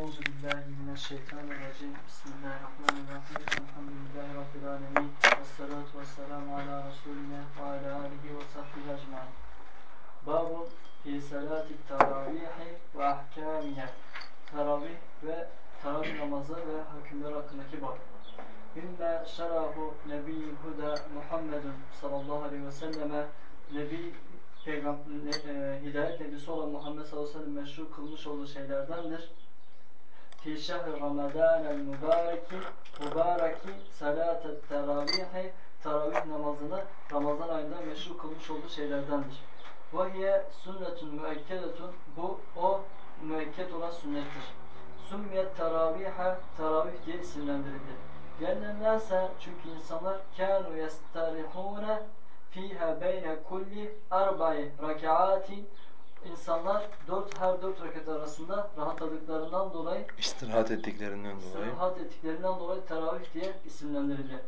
Euzu billahi mineşşeytanirracim. Bismillahirrahmanirrahim. Elhamdülillahi rabbil alamin. Vessalatu vesselamu ala resulina ve ala alihi ve sahbihi ecmaîn. Babu fi salati teravih ve ahkamiha. Teravih ve teravih namazı ve hükümler hakkındaki bab. Mimma şerahu Nebiyyül Huda Muhammedun sallallahu aleyhi ve selleme Nebi Peygamber e, hidayet nebisi olan Muhammed sallallahu aleyhi ve sellem meşru kılmış olduğu şeylerdendir fi şehri Ramazan'el mübareki mübareki salatet teravihi teravih namazını Ramazan ayında meşru kılmış olduğu şeylerdendir. Ve hiye sünnetun müekkedetun bu o müekket olan sünnettir. Sümmiyet teravihe teravih diye isimlendirildi. Lenne nase çünkü insanlar kânu yestarihûne fiha beyne kulli arba'i rakaatin insanlar dört her dört rekat arasında rahatladıklarından dolayı İstirahat ettiklerinden dolayı. istirahat ettiklerinden dolayı teravih diye isimlendirildi.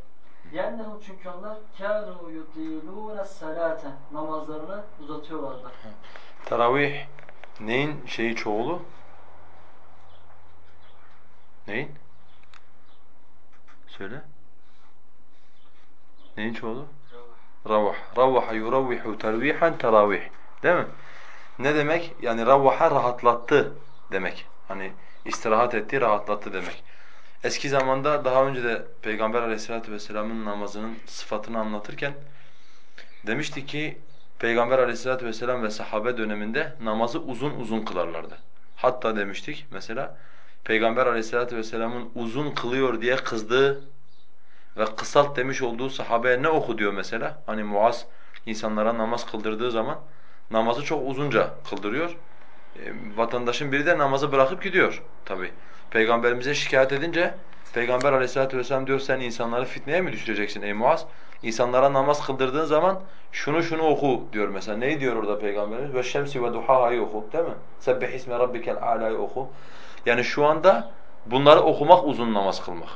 Yennehu çünkü onlar kânu yutilûne salâte namazlarını uzatıyorlardı. Teravih neyin şeyi çoğulu? Neyin? Söyle. Neyin çoğulu? Ravah. Ravaha yuravvihu tervihan teravih. Değil mi? Ne demek? Yani ravvaha rahatlattı demek. Hani istirahat etti, rahatlattı demek. Eski zamanda daha önce de Peygamber Aleyhisselatü vesselam'ın namazının sıfatını anlatırken demişti ki Peygamber Aleyhisselatü vesselam ve sahabe döneminde namazı uzun uzun kılarlardı. Hatta demiştik mesela Peygamber Aleyhisselatü vesselam'ın uzun kılıyor diye kızdığı ve kısalt demiş olduğu sahabeye ne oku diyor mesela? Hani Muaz insanlara namaz kıldırdığı zaman namazı çok uzunca kıldırıyor. E, vatandaşın biri de namazı bırakıp gidiyor tabi. Peygamberimize şikayet edince Peygamber aleyhissalatu vesselam diyor sen insanları fitneye mi düşüreceksin ey Muaz? İnsanlara namaz kıldırdığın zaman şunu şunu oku diyor mesela. Neyi diyor orada Peygamberimiz? Ve şemsi ve duhaha'yı oku değil mi? Sebbih isme rabbikel a'la'yı oku. Yani şu anda bunları okumak uzun namaz kılmak.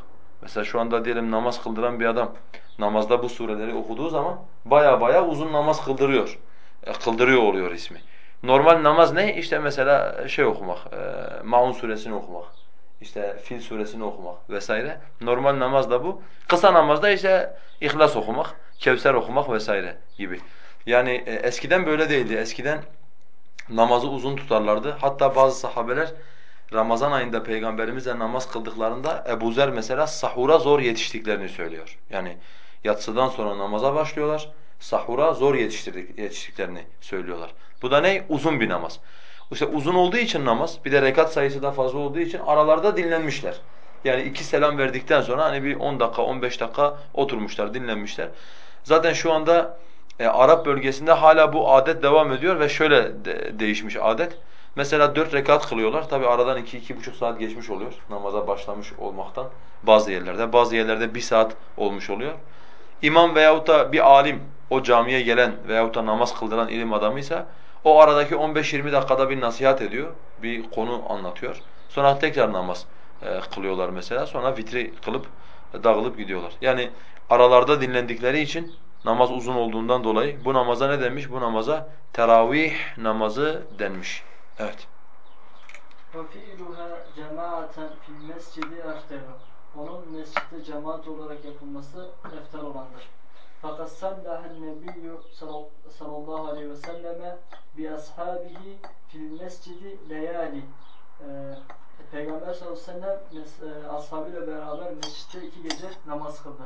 Mesela şu anda diyelim namaz kıldıran bir adam namazda bu sureleri okuduğu zaman baya baya uzun namaz kıldırıyor. E, kıldırıyor oluyor ismi. Normal namaz ne? İşte mesela şey okumak, e, Maun suresini okumak, işte Fil suresini okumak vesaire. Normal namaz da bu. Kısa namazda işte İhlas okumak, Kevser okumak vesaire gibi. Yani e, eskiden böyle değildi. Eskiden namazı uzun tutarlardı. Hatta bazı sahabeler Ramazan ayında peygamberimizle namaz kıldıklarında Ebu Zer mesela sahura zor yetiştiklerini söylüyor. Yani yatsıdan sonra namaza başlıyorlar sahura zor yetiştirdik, yetiştiklerini söylüyorlar. Bu da ne? Uzun bir namaz. İşte uzun olduğu için namaz, bir de rekat sayısı da fazla olduğu için aralarda dinlenmişler. Yani iki selam verdikten sonra hani bir 10 dakika, 15 dakika oturmuşlar, dinlenmişler. Zaten şu anda e, Arap bölgesinde hala bu adet devam ediyor ve şöyle de, değişmiş adet. Mesela dört rekat kılıyorlar. Tabi aradan iki, iki buçuk saat geçmiş oluyor namaza başlamış olmaktan bazı yerlerde. Bazı yerlerde bir saat olmuş oluyor. İmam veyahut da bir alim o camiye gelen veyahut da namaz kıldıran ilim adamıysa o aradaki 15-20 dakikada bir nasihat ediyor, bir konu anlatıyor. Sonra tekrar namaz e, kılıyorlar mesela. Sonra vitri kılıp dağılıp gidiyorlar. Yani aralarda dinlendikleri için namaz uzun olduğundan dolayı bu namaza ne denmiş? Bu namaza teravih namazı denmiş. Evet. وَفِعْلُهَا جَمَاعَةً فِي الْمَسْجِدِ اَفْتَرُ Onun mescitte cemaat olarak yapılması eftar olandır. Fakat sallahen nebiyyü sallallahu aleyhi ve selleme bi ashabihi fil mescidi leyali. Peygamber sallallahu aleyhi ve sellem e, ashabıyla beraber mescitte iki gece namaz kıldı.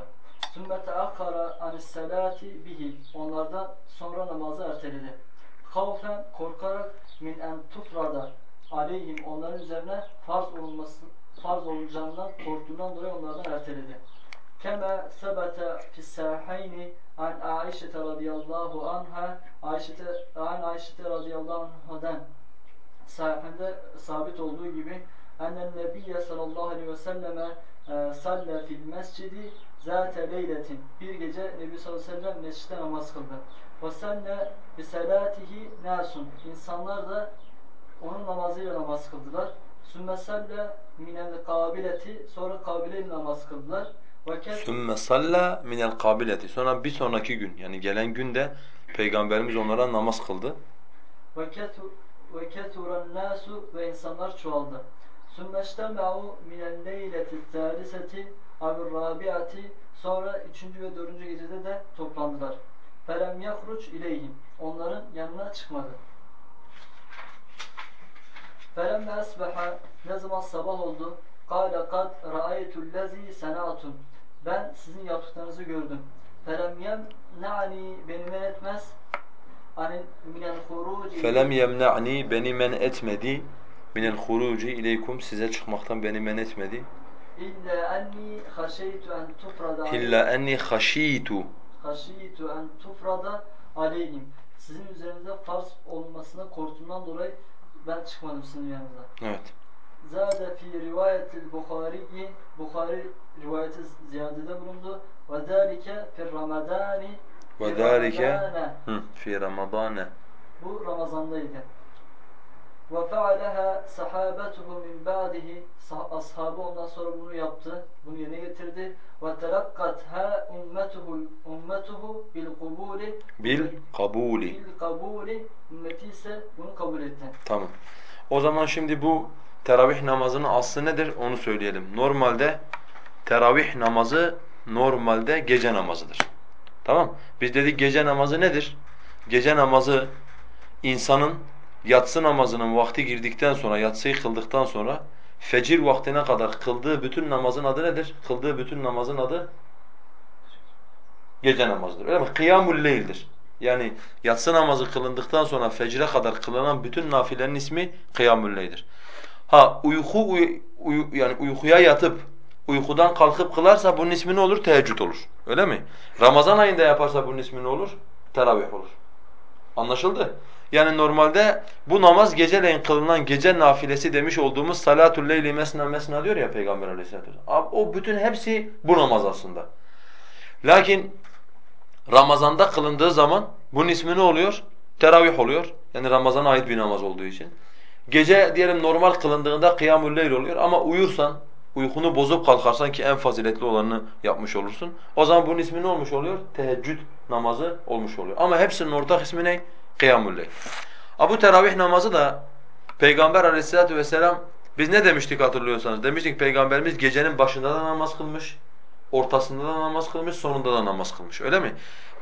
Sümme teakkara anis salati bihi. Onlardan sonra namazı erteledi. Kavfen korkarak min en tufrada aleyhim onların üzerine farz olunması farz olacağından korktuğundan dolayı onlardan erteledi. Kema sebete fissahayni an Aişe radıyallahu anha Aişe an Aişe radıyallahu anhadan sahihinde sabit olduğu gibi ennen nebiyye sallallahu aleyhi ve selleme e, salle fil mescidi zate leyletin bir gece Nebi sallallahu aleyhi ve sellem mescitte namaz kıldı. Ve senne bi salatihi nasun insanlar da onun namazıyla namaz kıldılar. Sümme salle minel kabileti sonra kabile namaz kıldılar. Sümme salla minel kabileti. Sonra bir sonraki gün yani gelen günde Peygamberimiz onlara namaz kıldı. Ve keturan nasu ve insanlar çoğaldı. ثُمَّ اجْتَمَعُوا مِنَ اللَّيْلَةِ الثَّالِثَةِ اَوِ الرَّابِعَةِ Sonra üçüncü ve dördüncü gecede de toplandılar. فَلَمْ يَخْرُجْ اِلَيْهِمْ Onların yanına çıkmadı. فَلَمَّا أَصْبَحَ Ne zaman sabah oldu? قَالَ قَدْ رَأَيْتُ الَّذ۪ي سَنَعْتُمْ ben sizin yaptıklarınızı gördüm. Felem yemna'ni beni men etmez. Felem yemna'ni beni men etmedi. Minel huruci ileykum size çıkmaktan beni men etmedi. İlla enni haşeytu en tufrada İlla enni haşitu haşitu en tufrada aleyhim. Sizin üzerinize farz olmasına korktuğumdan dolayı ben çıkmadım sizin yanınıza. Evet. Zade fi rivayetil Bukhari'yi Bukhari rivayeti ziyadede bulundu. Ve zâlike fi ramadani Ve zâlike fi Ramazane. Bu Ramazan'daydı. Ve fealeha sahabetuhu min ba'dihi ashabı ondan sonra bunu yaptı. Bunu yerine getirdi. Ve telakkatha ummetuhu ummetuhu bil kubuli Bil kabuli. bil kabuli ümmeti ise bunu kabul etti. Tamam. O zaman şimdi bu teravih namazının aslı nedir onu söyleyelim. Normalde teravih namazı normalde gece namazıdır. Tamam? Biz dedik gece namazı nedir? Gece namazı insanın yatsı namazının vakti girdikten sonra, yatsıyı kıldıktan sonra fecir vaktine kadar kıldığı bütün namazın adı nedir? Kıldığı bütün namazın adı gece namazıdır. Öyle mi? Kıyamul leyl'dir. Yani yatsı namazı kılındıktan sonra fecre kadar kılınan bütün nafilenin ismi kıyamul leyl'dir. Ha uyku uy, uy- yani uykuya yatıp uykudan kalkıp kılarsa bunun ismi ne olur? Teheccüd olur. Öyle mi? Ramazan ayında yaparsa bunun ismi ne olur? Teravih olur. Anlaşıldı? Yani normalde bu namaz geceleyin kılınan gece nafilesi demiş olduğumuz salatul leyli mesna mesna diyor ya Peygamber aleyhissalatu vesselam. O bütün hepsi bu namaz aslında. Lakin Ramazanda kılındığı zaman bunun ismi ne oluyor? Teravih oluyor. Yani Ramazan'a ait bir namaz olduğu için. Gece diyelim normal kılındığında kıyamul leyl oluyor ama uyursan, uykunu bozup kalkarsan ki en faziletli olanını yapmış olursun. O zaman bunun ismi ne olmuş oluyor? Teheccüd namazı olmuş oluyor. Ama hepsinin ortak ismi ne? Kıyamul leyl. Ha bu teravih namazı da Peygamber aleyhissalatu vesselam biz ne demiştik hatırlıyorsanız? Demiştik Peygamberimiz gecenin başında da namaz kılmış, ortasında da namaz kılmış, sonunda da namaz kılmış. Öyle mi?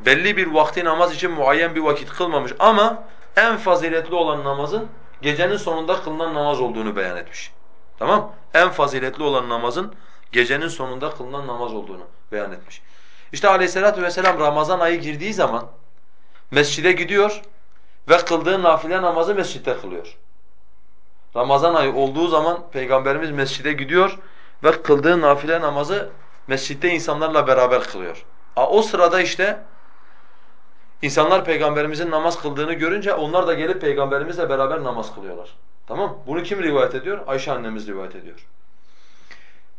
Belli bir vakti namaz için muayyen bir vakit kılmamış ama en faziletli olan namazın gecenin sonunda kılınan namaz olduğunu beyan etmiş. Tamam? En faziletli olan namazın gecenin sonunda kılınan namaz olduğunu beyan etmiş. İşte Aleyhisselatü vesselam Ramazan ayı girdiği zaman mescide gidiyor ve kıldığı nafile namazı mescitte kılıyor. Ramazan ayı olduğu zaman Peygamberimiz mescide gidiyor ve kıldığı nafile namazı mescitte insanlarla beraber kılıyor. O sırada işte insanlar Peygamberimizin namaz kıldığını görünce onlar da gelip Peygamberimizle beraber namaz kılıyorlar. Tamam Bunu kim rivayet ediyor? Ayşe annemiz rivayet ediyor.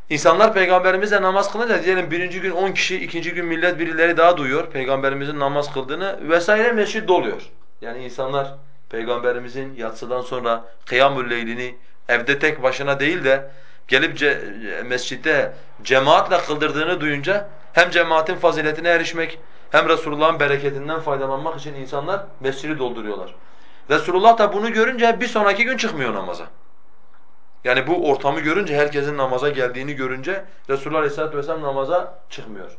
İnsanlar Peygamberimizle namaz kılınca diyelim birinci gün 10 kişi, ikinci gün millet birileri daha duyuyor Peygamberimizin namaz kıldığını vesaire mescid doluyor. Yani insanlar Peygamberimizin yatsıdan sonra kıyamül leylini evde tek başına değil de gelip ce mescitte cemaatle kıldırdığını duyunca hem cemaatin faziletine erişmek hem Resulullah'ın bereketinden faydalanmak için insanlar mescidi dolduruyorlar. Resulullah da bunu görünce bir sonraki gün çıkmıyor namaza. Yani bu ortamı görünce, herkesin namaza geldiğini görünce Resulullah Aleyhisselatü Vesselam namaza çıkmıyor.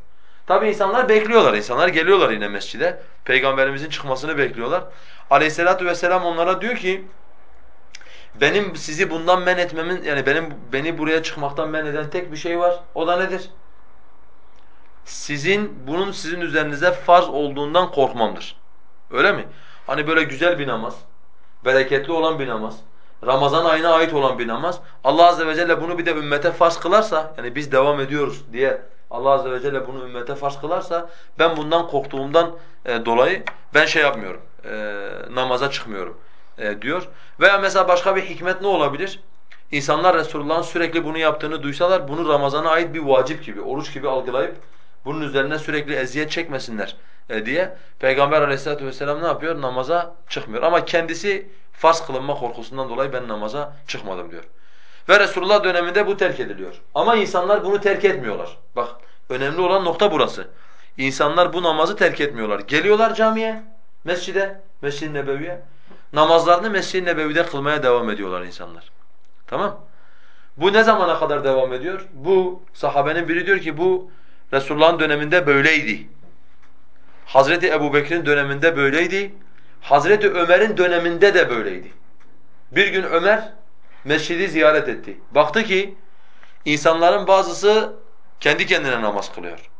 Tabi insanlar bekliyorlar, insanlar geliyorlar yine mescide. Peygamberimizin çıkmasını bekliyorlar. Aleyhisselatü Vesselam onlara diyor ki, benim sizi bundan men etmemin, yani benim beni buraya çıkmaktan men eden tek bir şey var. O da nedir? Sizin, bunun sizin üzerinize farz olduğundan korkmamdır. Öyle mi? Hani böyle güzel bir namaz, bereketli olan bir namaz, Ramazan ayına ait olan bir namaz. Allah azze ve celle bunu bir de ümmete farz kılarsa, yani biz devam ediyoruz diye Allah azze ve celle bunu ümmete farz kılarsa ben bundan korktuğumdan e, dolayı ben şey yapmıyorum. E, namaza çıkmıyorum e, diyor. Veya mesela başka bir hikmet ne olabilir? İnsanlar Resulullah'ın sürekli bunu yaptığını duysalar bunu Ramazan'a ait bir vacip gibi, oruç gibi algılayıp bunun üzerine sürekli eziyet çekmesinler e, diye Peygamber Aleyhisselatü vesselam ne yapıyor? Namaza çıkmıyor. Ama kendisi farz kılınma korkusundan dolayı ben namaza çıkmadım diyor. Ve Resulullah döneminde bu terk ediliyor. Ama insanlar bunu terk etmiyorlar. Bak önemli olan nokta burası. İnsanlar bu namazı terk etmiyorlar. Geliyorlar camiye, mescide, Mescid-i Nebevi'ye. Namazlarını Mescid-i Nebevi'de kılmaya devam ediyorlar insanlar. Tamam? Bu ne zamana kadar devam ediyor? Bu sahabenin biri diyor ki bu Resulullah'ın döneminde böyleydi. Hazreti Ebubekir'in döneminde böyleydi. Hazreti Ömer'in döneminde de böyleydi. Bir gün Ömer mescidi ziyaret etti. Baktı ki insanların bazısı kendi kendine namaz kılıyor.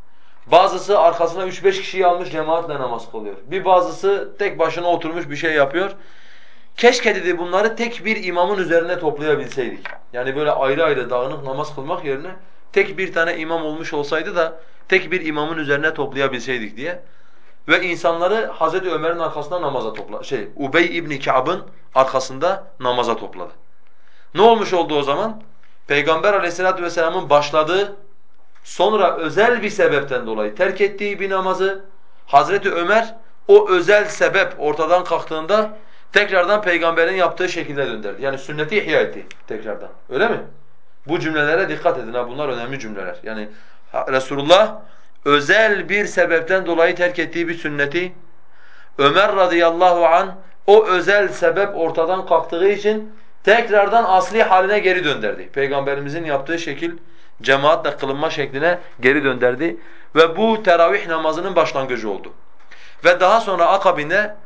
Bazısı arkasına üç beş kişiyi almış cemaatle namaz kılıyor. Bir bazısı tek başına oturmuş bir şey yapıyor. Keşke dedi bunları tek bir imamın üzerine toplayabilseydik. Yani böyle ayrı ayrı dağınık namaz kılmak yerine tek bir tane imam olmuş olsaydı da tek bir imamın üzerine toplayabilseydik diye. Ve insanları Hazreti Ömer'in arkasında namaza topladı. Şey, Ubey İbn Ka'b'ın arkasında namaza topladı. Ne olmuş oldu o zaman? Peygamber Aleyhisselatü vesselam'ın başladığı, sonra özel bir sebepten dolayı terk ettiği bir namazı Hazreti Ömer o özel sebep ortadan kalktığında tekrardan peygamberin yaptığı şekilde döndürdü. Yani sünneti ihya etti tekrardan. Öyle mi? Bu cümlelere dikkat edin ha bunlar önemli cümleler. Yani Resulullah özel bir sebepten dolayı terk ettiği bir sünneti Ömer radıyallahu an o özel sebep ortadan kalktığı için tekrardan asli haline geri döndürdü. Peygamberimizin yaptığı şekil cemaatle kılınma şekline geri döndürdü ve bu teravih namazının başlangıcı oldu. Ve daha sonra akabinde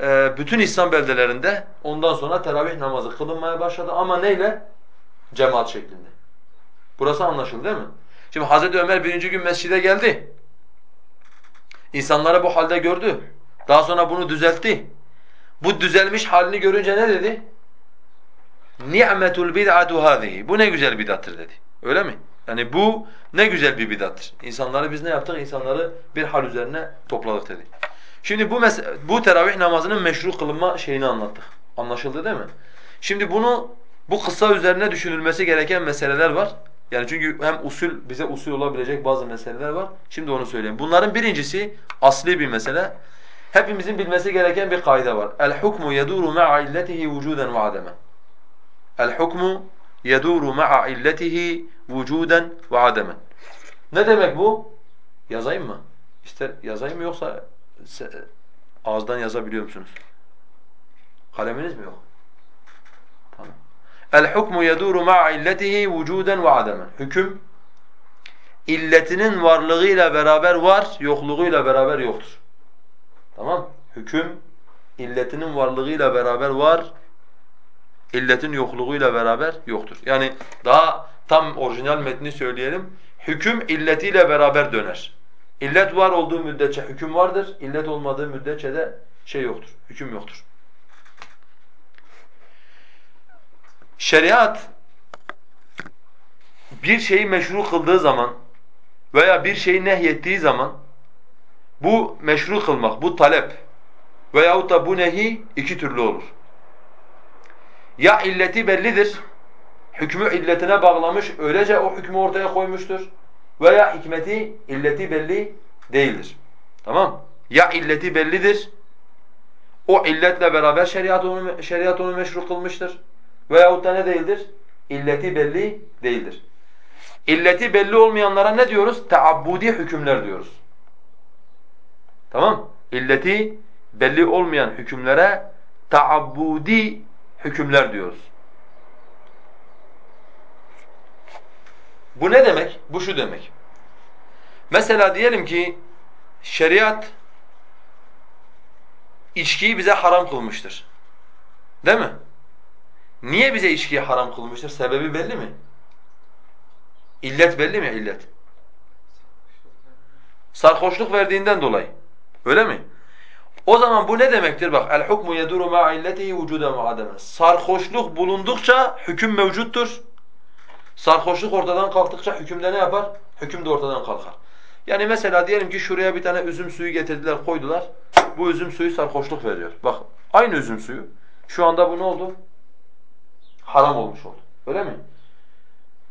e, bütün İslam beldelerinde ondan sonra teravih namazı kılınmaya başladı ama neyle? Cemaat şeklinde. Burası anlaşıldı değil mi? Şimdi Hazreti Ömer birinci gün mescide geldi. İnsanları bu halde gördü. Daha sonra bunu düzeltti. Bu düzelmiş halini görünce ne dedi? Ni'metul bid'atu hâzihi. Bu ne güzel bid'attır dedi. Öyle mi? Yani bu ne güzel bir bid'attır. İnsanları biz ne yaptık? İnsanları bir hal üzerine topladık dedi. Şimdi bu bu teravih namazının meşru kılınma şeyini anlattık. Anlaşıldı değil mi? Şimdi bunu bu kısa üzerine düşünülmesi gereken meseleler var. Yani çünkü hem usul bize usul olabilecek bazı meseleler var. Şimdi onu söyleyeyim. Bunların birincisi asli bir mesele. Hepimizin bilmesi gereken bir kaide var. El hukmu yeduru ma'a illetihi vucuden ve ademen. El hukmu yeduru ma'a illetihi vucuden ve ademen. Ne demek bu? Yazayım mı? İster yazayım mı yoksa ağızdan yazabiliyor musunuz? Kaleminiz mi yok? El hukmu yeduru ma'a illetihi vucuden ve ademen. Hüküm illetinin varlığıyla beraber var, yokluğuyla beraber yoktur. Tamam? Hüküm illetinin varlığıyla beraber var, illetin yokluğuyla beraber yoktur. Yani daha tam orijinal metni söyleyelim. Hüküm illetiyle beraber döner. İllet var olduğu müddetçe hüküm vardır. İllet olmadığı müddetçe de şey yoktur. Hüküm yoktur. Şeriat bir şeyi meşru kıldığı zaman veya bir şeyi nehyettiği zaman bu meşru kılmak, bu talep veyahut da bu nehi iki türlü olur. Ya illeti bellidir, hükmü illetine bağlamış, öylece o hükmü ortaya koymuştur. Veya hikmeti, illeti belli değildir. Tamam? Ya illeti bellidir, o illetle beraber şeriat onu, şeriat onu meşru kılmıştır. Veyahut da ne değildir? İlleti belli değildir. İlleti belli olmayanlara ne diyoruz? Teabbudi hükümler diyoruz. Tamam? İlleti belli olmayan hükümlere taabbudi hükümler diyoruz. Bu ne demek? Bu şu demek. Mesela diyelim ki şeriat içkiyi bize haram kılmıştır. Değil mi? Niye bize içkiyi haram kılmıştır? Sebebi belli mi? İllet belli mi illet? Sarhoşluk verdiğinden dolayı. Öyle mi? O zaman bu ne demektir? Bak el hukmu yeduru ma illetihi vucudan ve ademen. Sarhoşluk bulundukça hüküm mevcuttur. Sarhoşluk ortadan kalktıkça hükümde ne yapar? Hüküm de ortadan kalkar. Yani mesela diyelim ki şuraya bir tane üzüm suyu getirdiler, koydular. Bu üzüm suyu sarhoşluk veriyor. Bak aynı üzüm suyu. Şu anda bu ne oldu? Haram olmuş oldu. Öyle mi?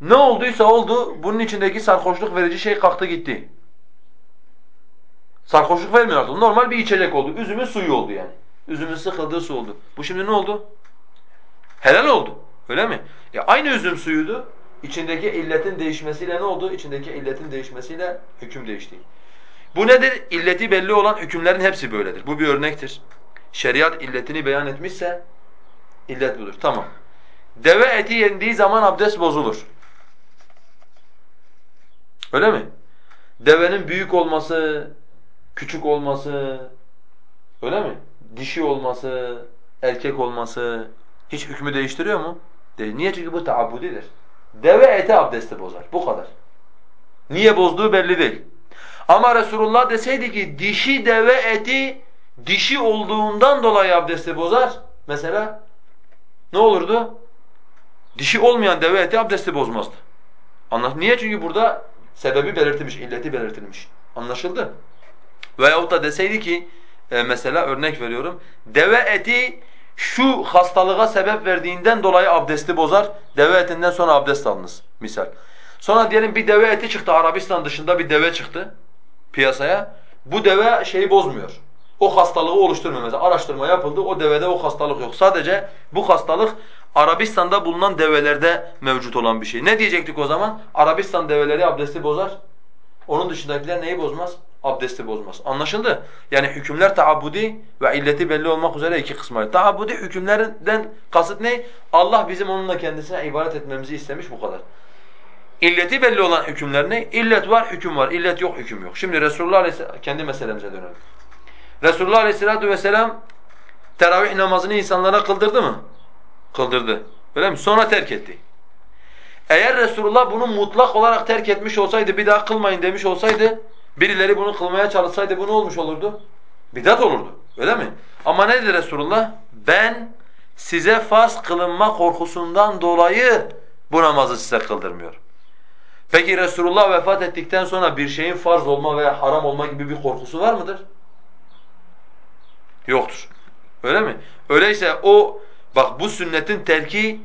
Ne olduysa oldu, bunun içindeki sarhoşluk verici şey kalktı gitti. Sarhoşluk vermiyor artık. Normal bir içecek oldu. Üzümün suyu oldu yani. Üzümün sıkıldığı su oldu. Bu şimdi ne oldu? Helal oldu. Öyle mi? Ya aynı üzüm suyuydu. İçindeki illetin değişmesiyle ne oldu? İçindeki illetin değişmesiyle hüküm değişti. Bu nedir? İlleti belli olan hükümlerin hepsi böyledir. Bu bir örnektir. Şeriat illetini beyan etmişse illet budur. Tamam. Deve eti yendiği zaman abdest bozulur. Öyle mi? Devenin büyük olması, küçük olması, öyle mi? Dişi olması, erkek olması hiç hükmü değiştiriyor mu? Niye? Çünkü bu taabbudidir. Deve eti abdesti bozar. Bu kadar. Niye bozduğu belli değil. Ama Resulullah deseydi ki dişi deve eti dişi olduğundan dolayı abdesti bozar. Mesela ne olurdu? Dişi olmayan deve eti abdesti bozmazdı. Anladın? Niye? Çünkü burada sebebi belirtilmiş, illeti belirtilmiş. Anlaşıldı? Veyahut da deseydi ki e, mesela örnek veriyorum. Deve eti şu hastalığa sebep verdiğinden dolayı abdesti bozar. Deve etinden sonra abdest alınız misal. Sonra diyelim bir deve eti çıktı Arabistan dışında bir deve çıktı piyasaya. Bu deve şeyi bozmuyor. O hastalığı oluşturmuyor mesela. Araştırma yapıldı o devede o hastalık yok. Sadece bu hastalık Arabistan'da bulunan develerde mevcut olan bir şey. Ne diyecektik o zaman? Arabistan develeri abdesti bozar. Onun dışındakiler neyi bozmaz? Abdesti bozmaz. Anlaşıldı? Yani hükümler taabbudi ve illeti belli olmak üzere iki kısma ayrı. Taabbudi hükümlerinden kasıt ne? Allah bizim onunla kendisine ibadet etmemizi istemiş bu kadar. İlleti belli olan hükümler ne? İllet var, hüküm var. İllet yok, hüküm yok. Şimdi Resulullah Aleyhisselam, kendi meselemize dönelim. Resulullah Aleyhisselatü Vesselam teravih namazını insanlara kıldırdı mı? Kıldırdı. Öyle mi? Sonra terk etti. Eğer Resulullah bunu mutlak olarak terk etmiş olsaydı, bir daha kılmayın demiş olsaydı, birileri bunu kılmaya çalışsaydı bu ne olmuş olurdu? Bidat olurdu. Öyle mi? Ama ne dedi Resulullah? Ben size farz kılınma korkusundan dolayı bu namazı size kıldırmıyorum. Peki Resulullah vefat ettikten sonra bir şeyin farz olma veya haram olma gibi bir korkusu var mıdır? Yoktur. Öyle mi? Öyleyse o bak bu sünnetin terki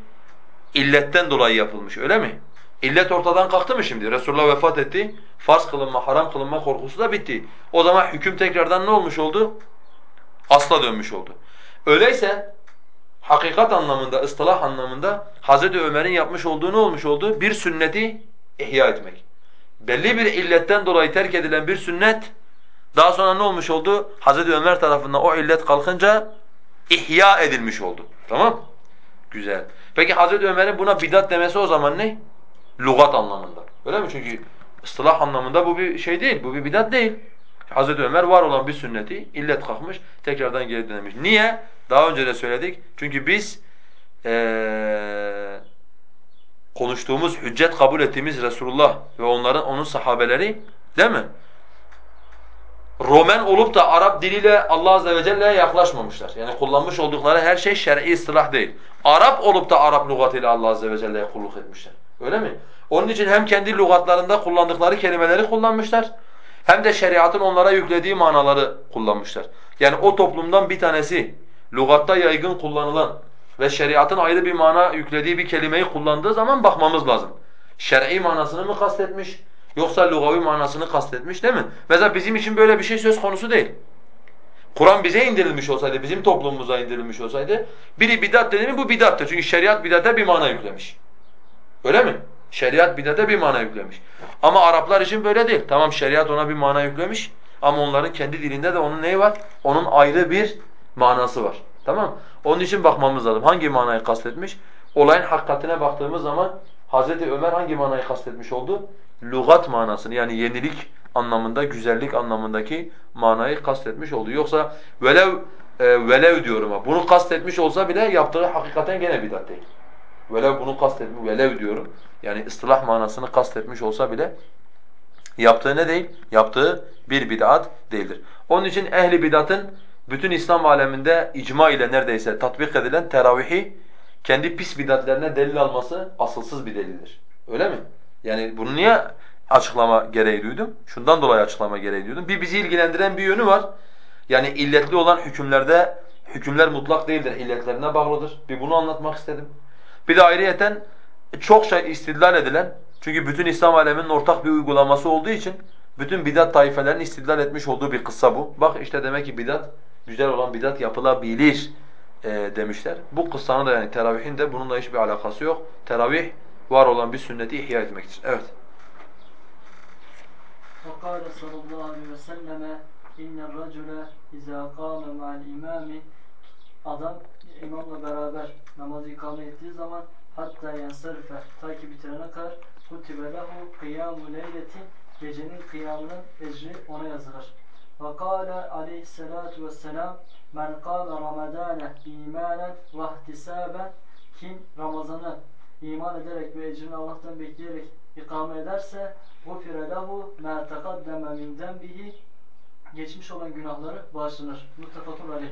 illetten dolayı yapılmış öyle mi? İllet ortadan kalktı mı şimdi? Resulullah vefat etti. Farz kılınma, haram kılınma korkusu da bitti. O zaman hüküm tekrardan ne olmuş oldu? Asla dönmüş oldu. Öyleyse hakikat anlamında, ıstılah anlamında Hazreti Ömer'in yapmış olduğu ne olmuş oldu? Bir sünneti ihya etmek. Belli bir illetten dolayı terk edilen bir sünnet daha sonra ne olmuş oldu? Hazreti Ömer tarafından o illet kalkınca ihya edilmiş oldu. Tamam? Güzel. Peki Hazreti Ömer'in buna bidat demesi o zaman ne? Lugat anlamında. Öyle mi? Çünkü ıstılah anlamında bu bir şey değil, bu bir bidat değil. Hazreti Ömer var olan bir sünneti illet kalkmış, tekrardan geri dönemiş. Niye? Daha önce de söyledik. Çünkü biz ee, konuştuğumuz, hüccet kabul ettiğimiz Resulullah ve onların onun sahabeleri değil mi? Romen olup da Arap diliyle Allah azze ve celle'ye yaklaşmamışlar. Yani kullanmış oldukları her şey şer'i ıslah değil. Arap olup da Arap lügatıyla Allah azze ve celle'ye kulluk etmişler. Öyle mi? Onun için hem kendi lügatlarında kullandıkları kelimeleri kullanmışlar hem de şeriatın onlara yüklediği manaları kullanmışlar. Yani o toplumdan bir tanesi lügatta yaygın kullanılan ve şeriatın ayrı bir mana yüklediği bir kelimeyi kullandığı zaman bakmamız lazım. Şer'i manasını mı kastetmiş yoksa lugavi manasını kastetmiş değil mi? Mesela bizim için böyle bir şey söz konusu değil. Kur'an bize indirilmiş olsaydı, bizim toplumumuza indirilmiş olsaydı biri bidat dedi mi bu bidattır. Çünkü şeriat bidate bir mana yüklemiş. Öyle mi? Şeriat bidate bir mana yüklemiş. Ama Araplar için böyle değil. Tamam şeriat ona bir mana yüklemiş ama onların kendi dilinde de onun neyi var? Onun ayrı bir manası var. Tamam Onun için bakmamız lazım. Hangi manayı kastetmiş? Olayın hakikatine baktığımız zaman Hazreti Ömer hangi manayı kastetmiş oldu? Lugat manasını yani yenilik anlamında, güzellik anlamındaki manayı kastetmiş oldu. Yoksa velev e, velev diyorum ha. Bunu kastetmiş olsa bile yaptığı hakikaten gene bidat değil. Velev bunu kastetmiş, velev diyorum. Yani ıstılah manasını kastetmiş olsa bile yaptığı ne değil? Yaptığı bir bid'at değildir. Onun için ehli bid'atın bütün İslam aleminde icma ile neredeyse tatbik edilen teravihi kendi pis bidatlerine delil alması asılsız bir delildir. Öyle mi? Yani bunu niye açıklama gereği duydum? Şundan dolayı açıklama gereği duydum. Bir bizi ilgilendiren bir yönü var. Yani illetli olan hükümlerde hükümler mutlak değildir, illetlerine bağlıdır. Bir bunu anlatmak istedim. Bir de ayrıyeten çok şey istidlal edilen, çünkü bütün İslam aleminin ortak bir uygulaması olduğu için bütün bidat taifelerin istidlal etmiş olduğu bir kıssa bu. Bak işte demek ki bidat, güzel olan bidat yapılabilir e, demişler. Bu kıssanın da yani teravihin de bununla hiçbir alakası yok. Teravih var olan bir sünneti ihya etmektir. Evet. وقال صلى الله عليه وسلم إن الرجل إذا قام مع الإمام adam imamla beraber namazı ikame ettiği zaman hatta yansarife ta ki bitirene kadar kutibe lehu kıyamu leyletin gecenin kıyamının ecri ona yazılır. Ve kâle aleyhissalatu vesselam men kâme ramadâne imanen ve ihtisâben kim Ramazan'ı iman ederek ve ecrini Allah'tan bekleyerek ikame ederse gufire lehu ma taqaddama min zenbihi geçmiş olan günahları bağışlanır. Muttefakun aleyh.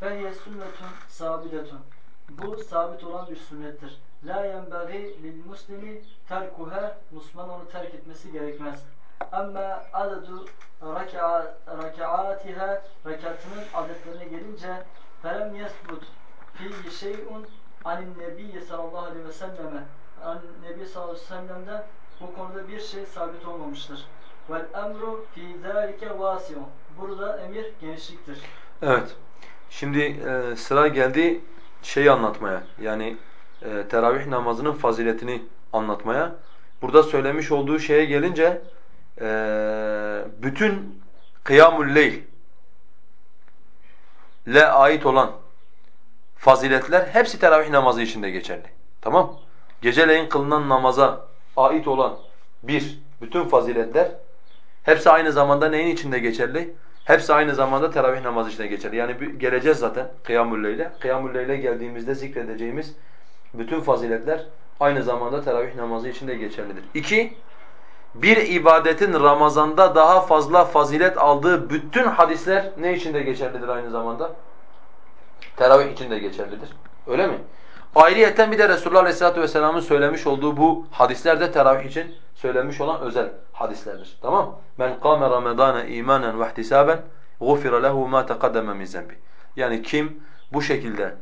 Fehiye sünnetun sabidetun. Bu sabit olan bir sünnettir. La yenbagi lil muslimi terkuha. Müslüman onu terk etmesi gerekmez. Ama adadu rekaatiha rekatının adetlerine gelince felem yesbut fihi şey'un anin nebiyye sallallahu aleyhi ve selleme an nebi sallallahu aleyhi ve sellem'den bu konuda bir şey sabit olmamıştır. Vel emru fi zalike vasiyon. Burada emir genişliktir. Evet. Şimdi e, sıra geldi şeyi anlatmaya. Yani e, teravih namazının faziletini anlatmaya. Burada söylemiş olduğu şeye gelince e, bütün kıyamul leyl le ait olan faziletler hepsi teravih namazı içinde geçerli. Tamam? Geceleyin kılınan namaza ait olan bir, bütün faziletler hepsi aynı zamanda neyin içinde geçerli? Hepsi aynı zamanda teravih namazı içinde geçerli. Yani geleceğiz zaten Kıyamul Leyl'e. Kıyamul Leyl'e geldiğimizde zikredeceğimiz bütün faziletler aynı zamanda teravih namazı içinde geçerlidir. İki, bir ibadetin Ramazan'da daha fazla fazilet aldığı bütün hadisler ne içinde geçerlidir aynı zamanda? Teravih içinde geçerlidir. Öyle mi? Ayrıyeten bir de Resulullah Aleyhisselatü Vesselam'ın söylemiş olduğu bu hadisler de teravih için söylenmiş olan özel hadislerdir. Tamam? Men kâme ramadâne îmânen ve ihtisâben gufira lehu mâ teqaddeme min zembi. Yani kim bu şekilde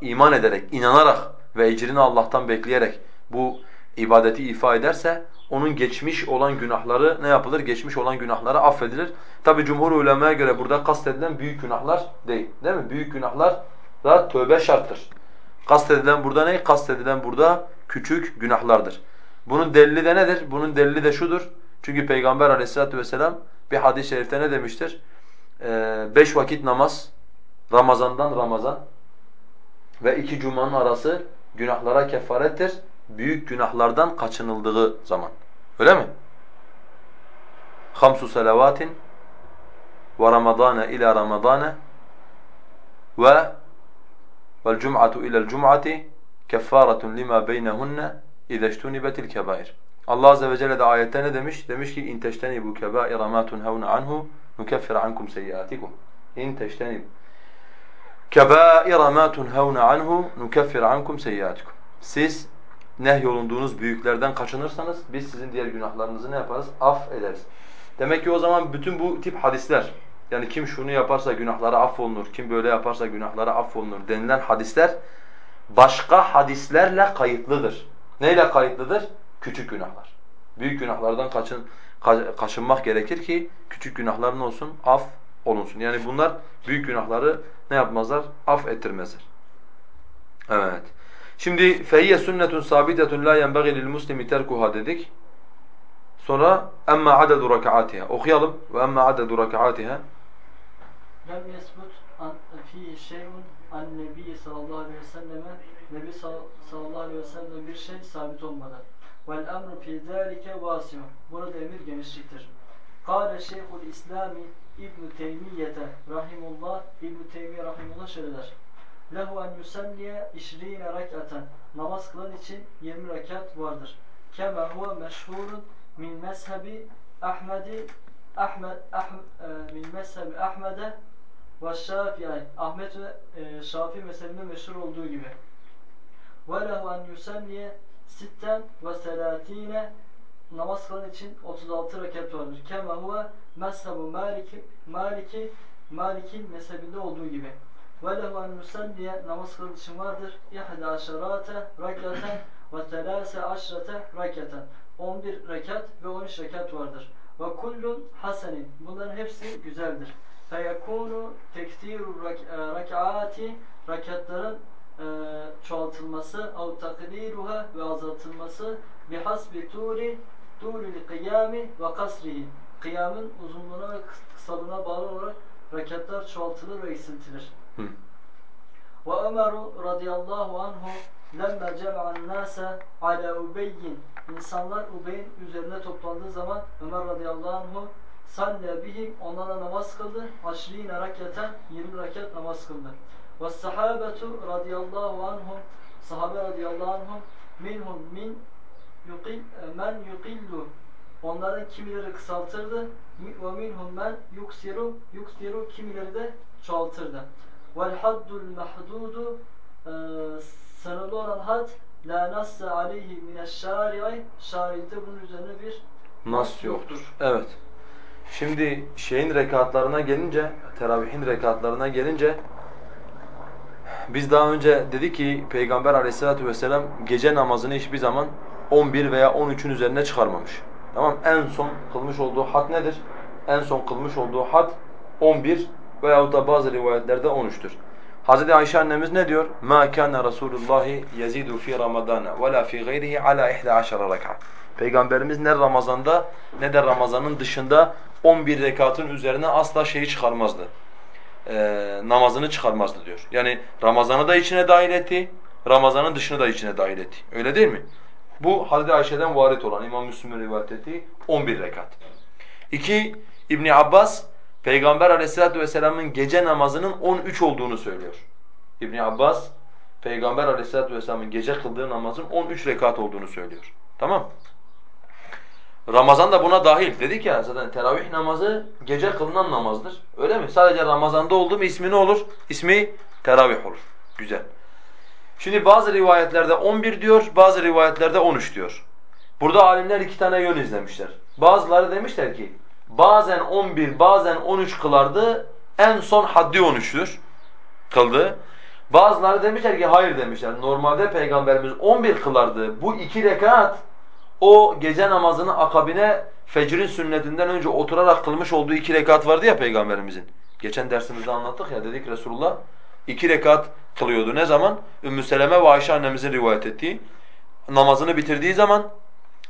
iman ederek, inanarak ve ecrini Allah'tan bekleyerek bu ibadeti ifa ederse onun geçmiş olan günahları ne yapılır? Geçmiş olan günahları affedilir. Tabi cumhur ulemaya göre burada kastedilen büyük günahlar değil. Değil mi? Büyük günahlar da tövbe şarttır. Kastedilen burada ne? Kastedilen burada küçük günahlardır. Bunun delili de nedir? Bunun delili de şudur. Çünkü Peygamber aleyhissalatu vesselam bir hadis-i şerifte ne demiştir? Ee, beş vakit namaz, Ramazan'dan Ramazan ve iki cumanın arası günahlara kefarettir. Büyük günahlardan kaçınıldığı zaman. Öyle mi? Hamsu salavatin ve Ramazana ila Ramazana ve vel cum'atu ila'l cum'ati keffaratun lima beynehunne اِذَا اجْتُنِبَتِ الْكَبَائِرِ Allah Azze ve Celle de ayette ne demiş? Demiş ki اِنْ تَجْتَنِبُوا كَبَائِرَ مَا تُنْهَوْنَ عَنْهُ نُكَفِّرْ عَنْكُمْ سَيِّئَاتِكُمْ اِنْ تَجْتَنِبُوا كَبَائِرَ مَا تُنْهَوْنَ عَنْهُ نُكَفِّرْ عَنْكُمْ سَيِّئَاتِكُمْ Siz nehyolunduğunuz büyüklerden kaçınırsanız biz sizin diğer günahlarınızı ne yaparız? Af ederiz. Demek ki o zaman bütün bu tip hadisler yani kim şunu yaparsa günahları affolunur, kim böyle yaparsa günahları affolunur denilen hadisler başka hadislerle kayıtlıdır. Neyle kayıtlıdır? Küçük günahlar. Büyük günahlardan kaçın, kaçınmak gerekir ki küçük günahların olsun? Af olunsun. Yani bunlar büyük günahları ne yapmazlar? Af ettirmezler. Evet. Şimdi feyye sünnetun sabitetun la yenbaghi lil muslimi terkuha dedik. Sonra emma adadu rakaatiha. Okuyalım. Ve emma adadu rakaatiha. Lem yesbut fi şey'un an nebi sallallahu aleyhi ve selleme Nebi sallallahu aleyhi ve sellem bir şey sabit olmadı. Vel emru fi zalike vasiun. Burada emir genişliktir. Kâle Şeyhul İslami İbn Teymiyete rahimullah İbn Teymiye rahimullah şöyle der lehu en yusalliye işrine rekaten. Namaz kılan için 20 rekat vardır. Keme huve meşhurun min mezhebi Ahmedi Ahmed, Ahmed e, min mezhebi Ahmed'e ve Şafi'i Ahmet ve e, Şafi mezhebinde meşhur olduğu gibi. Ve lehu en yusalliye sitten ve selatine namaz kılan için 36 rekat vardır. Kema huve mezhebu Maliki, Maliki Malik'in mezhebinde olduğu gibi. Ve lehu en nusalliye namaz için vardır. İhde aşarate rekaten ve telase aşrate rekaten. 11 rekat ve 13 rekat vardır. Ve kullun hasenin. Bunların hepsi güzeldir. Feyekunu tektiru rek'ati rekatların e, çoğaltılması av takdiruha ve azaltılması bihasbi turi tulil kıyami ve kasrihi kıyamın uzunluğuna ve kısalığına bağlı olarak rekatlar çoğaltılır ve eksiltilir. Ve Ömer radıyallahu anhu lemma cema'an nase ala Ubeyyin insanlar Ubey'in üzerine toplandığı zaman Ömer radıyallahu anhu salle bihim onlara namaz kıldı. Aşrine rakaten 20 rekat namaz kıldı. Ve sahabetu radıyallahu anhum sahabe radıyallahu anhum minhum min yuqil men yuqillu onların kimileri kısaltırdı ve minhum men yuksiru yuksiru kimileri de çoğaltırdı. Vel haddul mahdudu e, sınırlı olan had la nasse aleyhi mineşşari'i şari'de bunun üzerine bir Nas yoktur. Evet. Şimdi şeyin rekatlarına gelince, teravihin rekatlarına gelince biz daha önce dedik ki Peygamber aleyhissalatu vesselam gece namazını hiçbir zaman 11 veya 13'ün üzerine çıkarmamış. Tamam En son kılmış olduğu had nedir? En son kılmış olduğu had 11 veyahut da bazı rivayetlerde 13'tür. Hazreti Ayşe annemiz ne diyor? مَا كَانَ رَسُولُ اللّٰهِ يَزِيدُ فِي رَمَضَانَ وَلَا فِي غَيْرِهِ عَلَى 11 رَكَعَةٍ Peygamberimiz ne Ramazan'da ne de Ramazan'ın dışında 11 rekatın üzerine asla şeyi çıkarmazdı. Ee, namazını çıkarmazdı diyor. Yani Ramazan'ı da içine dahil etti, Ramazan'ın dışını da içine dahil etti. Öyle değil mi? Bu Hazreti Ayşe'den varit olan İmam Müslim'in rivayet ettiği 11 rekat. İki, İbn Abbas Peygamber Aleyhisselatü vesselam'ın gece namazının 13 olduğunu söylüyor. İbn Abbas Peygamber Aleyhisselatü vesselam'ın gece kıldığı namazın 13 rekat olduğunu söylüyor. Tamam? Ramazan da buna dahil. Dedik ya zaten teravih namazı gece kılınan namazdır. Öyle mi? Sadece Ramazan'da oldu mu ismi ne olur? İsmi teravih olur. Güzel. Şimdi bazı rivayetlerde 11 diyor, bazı rivayetlerde 13 diyor. Burada alimler iki tane yön izlemişler. Bazıları demişler ki bazen 11, bazen 13 kılardı. En son haddi 13'tür kıldı. Bazıları demişler ki hayır demişler. Normalde Peygamberimiz 11 kılardı. Bu iki rekat o gece namazını akabine fecrin sünnetinden önce oturarak kılmış olduğu iki rekat vardı ya Peygamberimizin. Geçen dersimizde anlattık ya dedik Resulullah iki rekat kılıyordu. Ne zaman? Ümmü Seleme ve Ayşe annemizin rivayet ettiği. Namazını bitirdiği zaman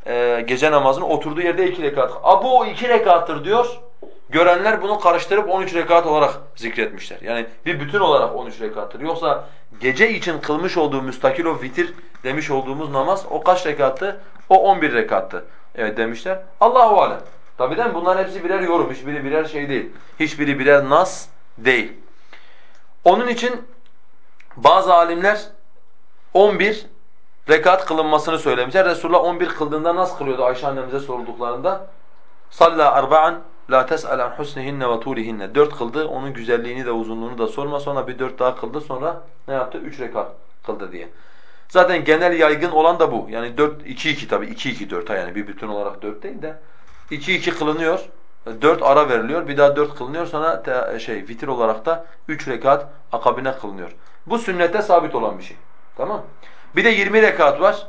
e, gece namazını oturduğu yerde iki rekat. Abu o iki rekattır diyor. Görenler bunu karıştırıp 13 rekat olarak zikretmişler. Yani bir bütün olarak 13 rekattır. Yoksa gece için kılmış olduğu müstakil o vitir demiş olduğumuz namaz o kaç rekattı? O 11 rekattı. Evet demişler. Allahu alem. Tabii değil mi? Bunların hepsi birer yorum. Hiçbiri birer şey değil. Hiçbiri birer nas değil. Onun için bazı alimler 11 rekat kılınmasını söylemişler. Resulullah 11 kıldığında nasıl kılıyordu Ayşe annemize sorduklarında? Salla arba'an la tes'al an husnihinne ve tulihinne. Dört kıldı. Onun güzelliğini de uzunluğunu da sorma. Sonra bir dört daha kıldı. Sonra ne yaptı? Üç rekat kıldı diye. Zaten genel yaygın olan da bu. Yani 4 2 2 tabii 2 2 4 ha yani bir bütün olarak 4 değil de 2 2 kılınıyor. 4 ara veriliyor. Bir daha 4 kılınıyor. Sonra şey vitir olarak da 3 rekat akabine kılınıyor. Bu sünnette sabit olan bir şey. Tamam? Bir de 20 rekat var.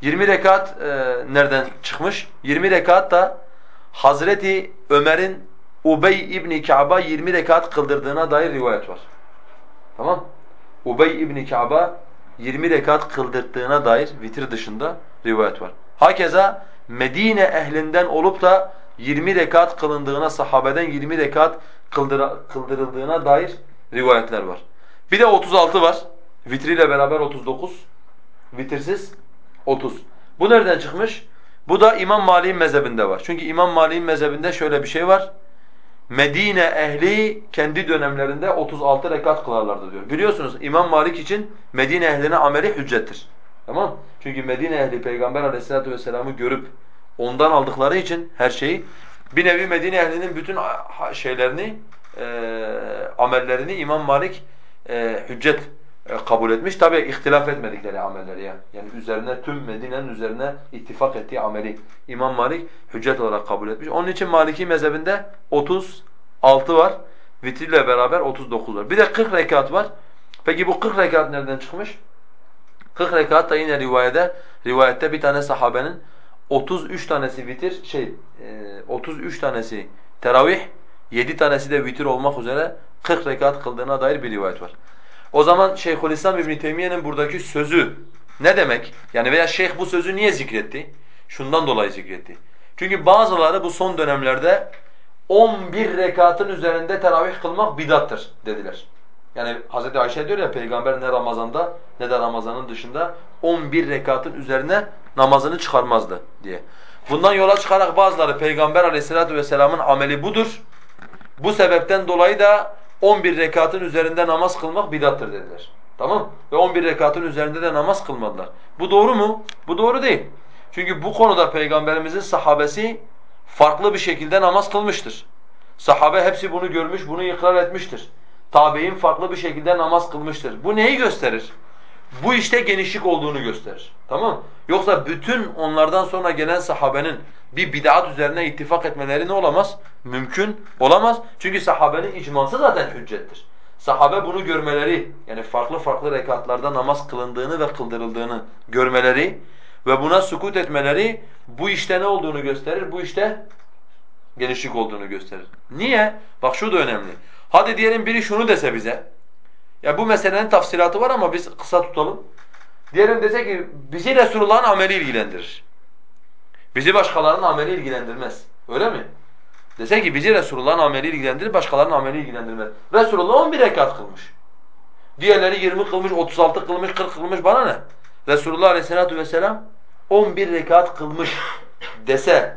20 rekat e, nereden çıkmış? 20 rekat da Hazreti Ömer'in Ubey İbn Ka'b'a 20 rekat kıldırdığına dair rivayet var. Tamam? Ubey İbn Ka'b'a 20 rekat kıldırdığına dair vitir dışında rivayet var. Hakeza Medine ehlinden olup da 20 rekat kılındığına, sahabeden 20 rekat kıldırıldığına dair rivayetler var. Bir de 36 var. Vitriyle beraber 39. Vitirsiz 30. Bu nereden çıkmış? Bu da İmam Malik'in mezhebinde var. Çünkü İmam Malik'in mezhebinde şöyle bir şey var. Medine ehli kendi dönemlerinde 36 rekat kılarlardı diyor. Biliyorsunuz İmam Malik için Medine ehline ameli hüccettir. Tamam? Çünkü Medine ehli Peygamber Aleyhisselatü vesselam'ı görüp ondan aldıkları için her şeyi bir nevi Medine ehlinin bütün şeylerini, e, amellerini İmam Malik e, hüccet kabul etmiş. Tabi ihtilaf etmedikleri amelleri ya. Yani üzerine tüm Medine'nin üzerine ittifak ettiği ameli İmam Malik hüccet olarak kabul etmiş. Onun için Maliki mezhebinde 36 var. Vitirle beraber 39 var. Bir de 40 rekat var. Peki bu 40 rekat nereden çıkmış? 40 rekat da yine rivayette rivayette bir tane sahabenin 33 tanesi vitir şey 33 e, tanesi teravih 7 tanesi de vitir olmak üzere 40 rekat kıldığına dair bir rivayet var. O zaman Şeyhülislam İbn Teymiyye'nin buradaki sözü ne demek? Yani veya şeyh bu sözü niye zikretti? Şundan dolayı zikretti. Çünkü bazıları bu son dönemlerde 11 rekatın üzerinde teravih kılmak bidattır dediler. Yani Hz. Ayşe diyor ya peygamber ne Ramazan'da ne de Ramazan'ın dışında 11 rekatın üzerine namazını çıkarmazdı diye. Bundan yola çıkarak bazıları Peygamber aleyhissalatu vesselamın ameli budur. Bu sebepten dolayı da 11 rekatın üzerinde namaz kılmak bidattır dediler. Tamam? Ve 11 rekatın üzerinde de namaz kılmadılar. Bu doğru mu? Bu doğru değil. Çünkü bu konuda Peygamberimizin sahabesi farklı bir şekilde namaz kılmıştır. Sahabe hepsi bunu görmüş, bunu ikrar etmiştir. Tabi'in farklı bir şekilde namaz kılmıştır. Bu neyi gösterir? Bu işte genişlik olduğunu gösterir. Tamam? Yoksa bütün onlardan sonra gelen sahabenin bir bid'at üzerine ittifak etmeleri ne olamaz? Mümkün olamaz. Çünkü sahabenin icması zaten hüccettir. Sahabe bunu görmeleri, yani farklı farklı rekatlarda namaz kılındığını ve kıldırıldığını görmeleri ve buna sukut etmeleri bu işte ne olduğunu gösterir? Bu işte genişlik olduğunu gösterir. Niye? Bak şu da önemli. Hadi diyelim biri şunu dese bize. Ya bu meselenin tafsilatı var ama biz kısa tutalım. Diyelim dese ki bizi Resulullah'ın ameli ilgilendirir. Bizi başkalarının ameli ilgilendirmez. Öyle mi? Dese ki bizi Resulullah'ın ameli ilgilendirir, başkalarının ameli ilgilendirmez. Resulullah 11 rekat kılmış. Diğerleri 20 kılmış, 36 kılmış, 40 kılmış bana ne? Resulullah Aleyhisselatü vesselam 11 rekat kılmış dese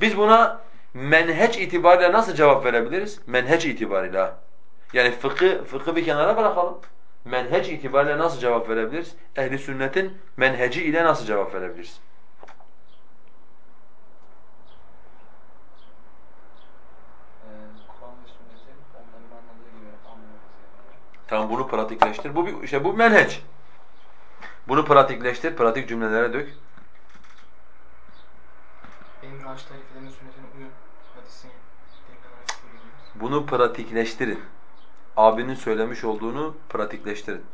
biz buna menheç itibariyle nasıl cevap verebiliriz? Menheç itibariyle ha. Yani fıkı, fıkı bir kenara bırakalım. Menheç itibariyle nasıl cevap verebiliriz? Ehli sünnetin menheci ile nasıl cevap verebiliriz? Tamam bunu pratikleştir. Bu bir, işte bu menheç. Bunu pratikleştir, pratik cümlelere dök. Benim sünnetine uyun. Hadisin. Bunu pratikleştirin. Abinin söylemiş olduğunu pratikleştirin.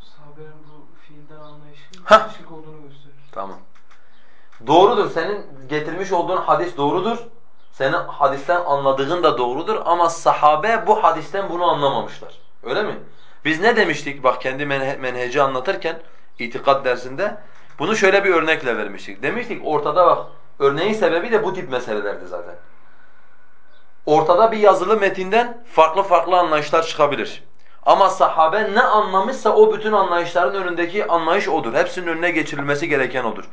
Sahabenin bu fiilden anlayışı Hah! şirk olduğunu gösterir. Tamam. Doğrudur. Senin getirmiş olduğun hadis doğrudur. Senin hadisten anladığın da doğrudur ama sahabe bu hadisten bunu anlamamışlar. Öyle mi? Biz ne demiştik? Bak kendi menhe- menheci anlatırken itikat dersinde bunu şöyle bir örnekle vermiştik. Demiştik ortada bak örneğin sebebi de bu tip meselelerdi zaten. Ortada bir yazılı metinden farklı farklı anlayışlar çıkabilir. Ama sahabe ne anlamışsa o bütün anlayışların önündeki anlayış odur. Hepsinin önüne geçirilmesi gereken odur.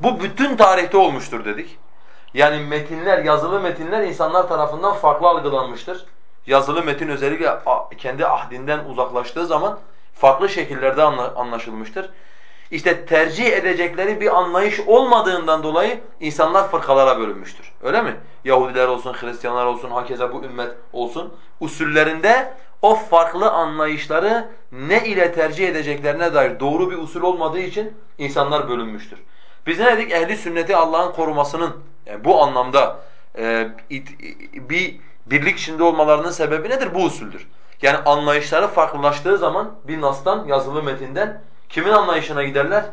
Bu bütün tarihte olmuştur dedik. Yani metinler, yazılı metinler insanlar tarafından farklı algılanmıştır. Yazılı metin özellikle kendi ahdinden uzaklaştığı zaman farklı şekillerde anla- anlaşılmıştır. İşte tercih edecekleri bir anlayış olmadığından dolayı insanlar fırkalara bölünmüştür. Öyle mi? Yahudiler olsun, Hristiyanlar olsun, hakeza bu ümmet olsun. Usullerinde o farklı anlayışları ne ile tercih edeceklerine dair doğru bir usul olmadığı için insanlar bölünmüştür. Biz ne dedik? Ehli sünneti Allah'ın korumasının yani bu anlamda e, it- bir birlik içinde olmalarının sebebi nedir? Bu usuldür. Yani anlayışları farklılaştığı zaman bir nastan, yazılı metinden kimin anlayışına giderler?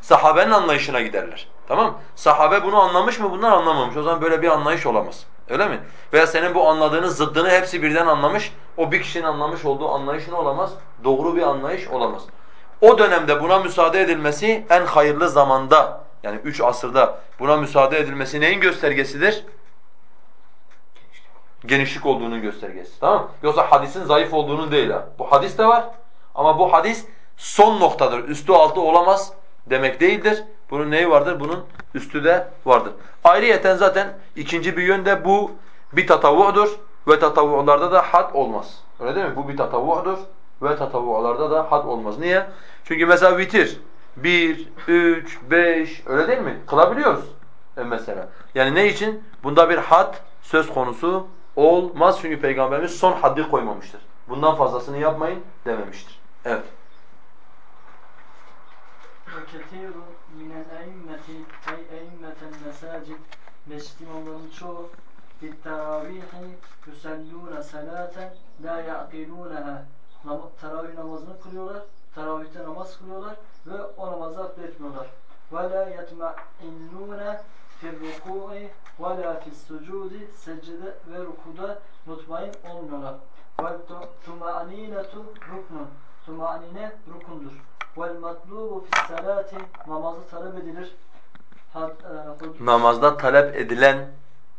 Sahabenin anlayışına giderler. Tamam? Sahabe bunu anlamış mı? Bunlar anlamamış. O zaman böyle bir anlayış olamaz. Öyle mi? Veya senin bu anladığının zıddını hepsi birden anlamış. O bir kişinin anlamış olduğu anlayış ne olamaz? Doğru bir anlayış olamaz. O dönemde buna müsaade edilmesi en hayırlı zamanda yani üç asırda buna müsaade edilmesi neyin göstergesidir? Genişlik olduğunun göstergesi. Tamam? Yoksa hadisin zayıf olduğunu değil ha. Bu hadis de var ama bu hadis son noktadır. Üstü altı olamaz demek değildir. Bunun neyi vardır? Bunun üstü de vardır. Ayrıyeten zaten ikinci bir yönde bu bir tatavvu'dur ve tatavvu'larda da had olmaz. Öyle değil mi? Bu bir tatavvu'dur ve tatavvu'larda da had olmaz. Niye? Çünkü mesela vitir bir, üç, beş öyle değil mi? Kılabiliyoruz e mesela. Yani ne için? Bunda bir had söz konusu olmaz çünkü Peygamberimiz son haddi koymamıştır. Bundan fazlasını yapmayın dememiştir. Evet. mesacid mescid imamlarının çoğu bittaravihi yusallûne salâten la ya'kilûneha teravih namazını kılıyorlar teravihte namaz kılıyorlar ve o namazı akletmiyorlar ve la yetme'innûne firruku'i ve la fissucudi secde ve rukuda mutmain olmuyorlar. Ve tumaninetu ruknun. Tumanine rukundur. Vel matlubu fissalati namazı talep edilir. E, namazda talep edilen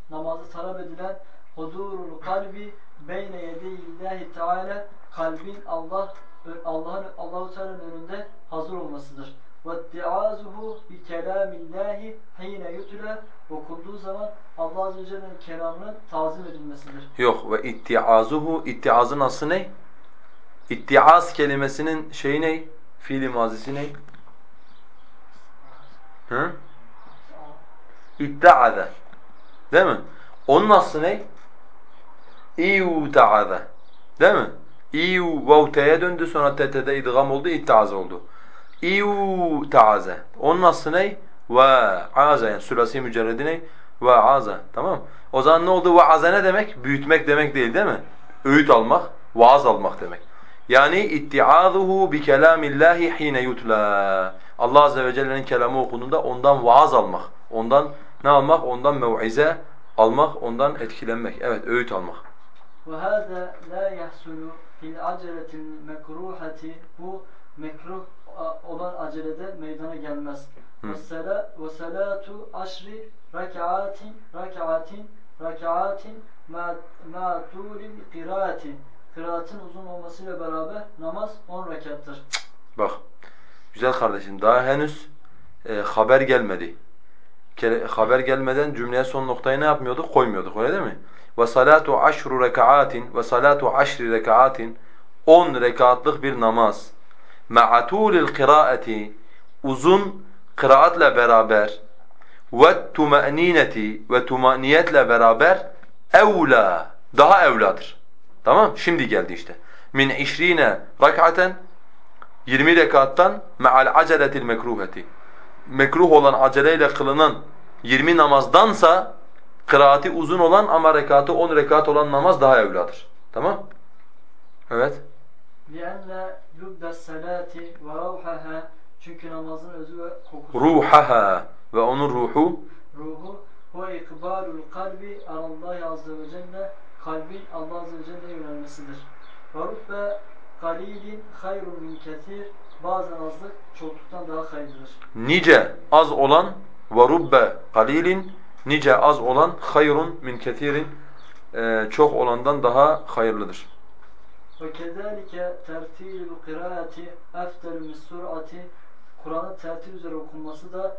namazda talep edilen huzurul kalbi beyne yediyillahi teala kalbin Allah Allah'ın Allahu Teala'nın önünde hazır olmasıdır. Ve diazuhu bi kelamillahi hine yutla okunduğu zaman Allah azze ve celle'nin kelamının tazim edilmesidir. Yok ve ittiazuhu ittiazın aslı ne? İttiaz kelimesinin şeyi ne? Fiili mazisi ne? Hı? İttaaze. Değil mi? Onun aslı ne? İyutaaze. Değil mi? İyu vav t'ye döndü sonra t'de idgam oldu, ittaaze oldu. İyutaaze. Onun aslı ne? Ve aze yani sülasi mücerredi ne? Ve aze. Tamam O zaman ne oldu? Ve aze ne demek? Büyütmek demek değil değil mi? Öğüt almak, vaaz almak demek. Yani ittiazuhu bi kelamillahi hine yutla. Allah azze ve celle'nin kelamı okunduğunda ondan vaaz almak. Ondan ne almak? Ondan mev'ize almak, ondan etkilenmek. Evet, öğüt almak. وَهَذَا لَا يَحْسُلُ فِي الْعَجَلَةِ الْمَكْرُوحَةِ Bu mekruh olan acelede meydana gelmez. وَسَلَاتُ عَشْرِ رَكَعَاتٍ رَكَعَاتٍ رَكَعَاتٍ مَا طُولِ الْقِرَاتِ Kıraatın uzun olmasıyla beraber namaz 10 rekattır. Bak, güzel kardeşim daha henüz e, haber gelmedi. Haber gelmeden cümleye son noktayı ne yapmıyorduk? Koymuyorduk öyle değil mi? Ve salatu aşru rekaatin ve salatu aşri rekaatin 10 rekatlık bir namaz. Ma'atulil kıraati uzun kıraatla beraber ve tumanineti ve tumaniyetle beraber evla daha evladır. Tamam? Şimdi geldi işte. Min işrine rak'aten 20 rekattan me'al aceletil mekruheti Mekruh olan aceleyle kılınan 20 namazdansa kıraati uzun olan ama rekatı 10 rekat olan namaz daha evladır. Tamam? Evet. لِأَنَّ لُبَّ السَّلَاتِ وَرَوْحَهَا Çünkü namazın özü ve kokusu. Ruhaha ve onun ruhu Ruhu ve ikbalul kalbi Allah azze ve celle kalbin Allah azze ve celle'ye yönelmesidir. Ve rubbe kalilin hayrun min kesir bazen azlık çokluktan daha hayırlıdır. Nice az olan ve rubbe kalilin nice az olan hayrun min kesirin e, çok olandan daha hayırlıdır. Ve kezalike tertilul kıraati eftelü mis-sur'ati Kur'an'ın tertil üzere okunması da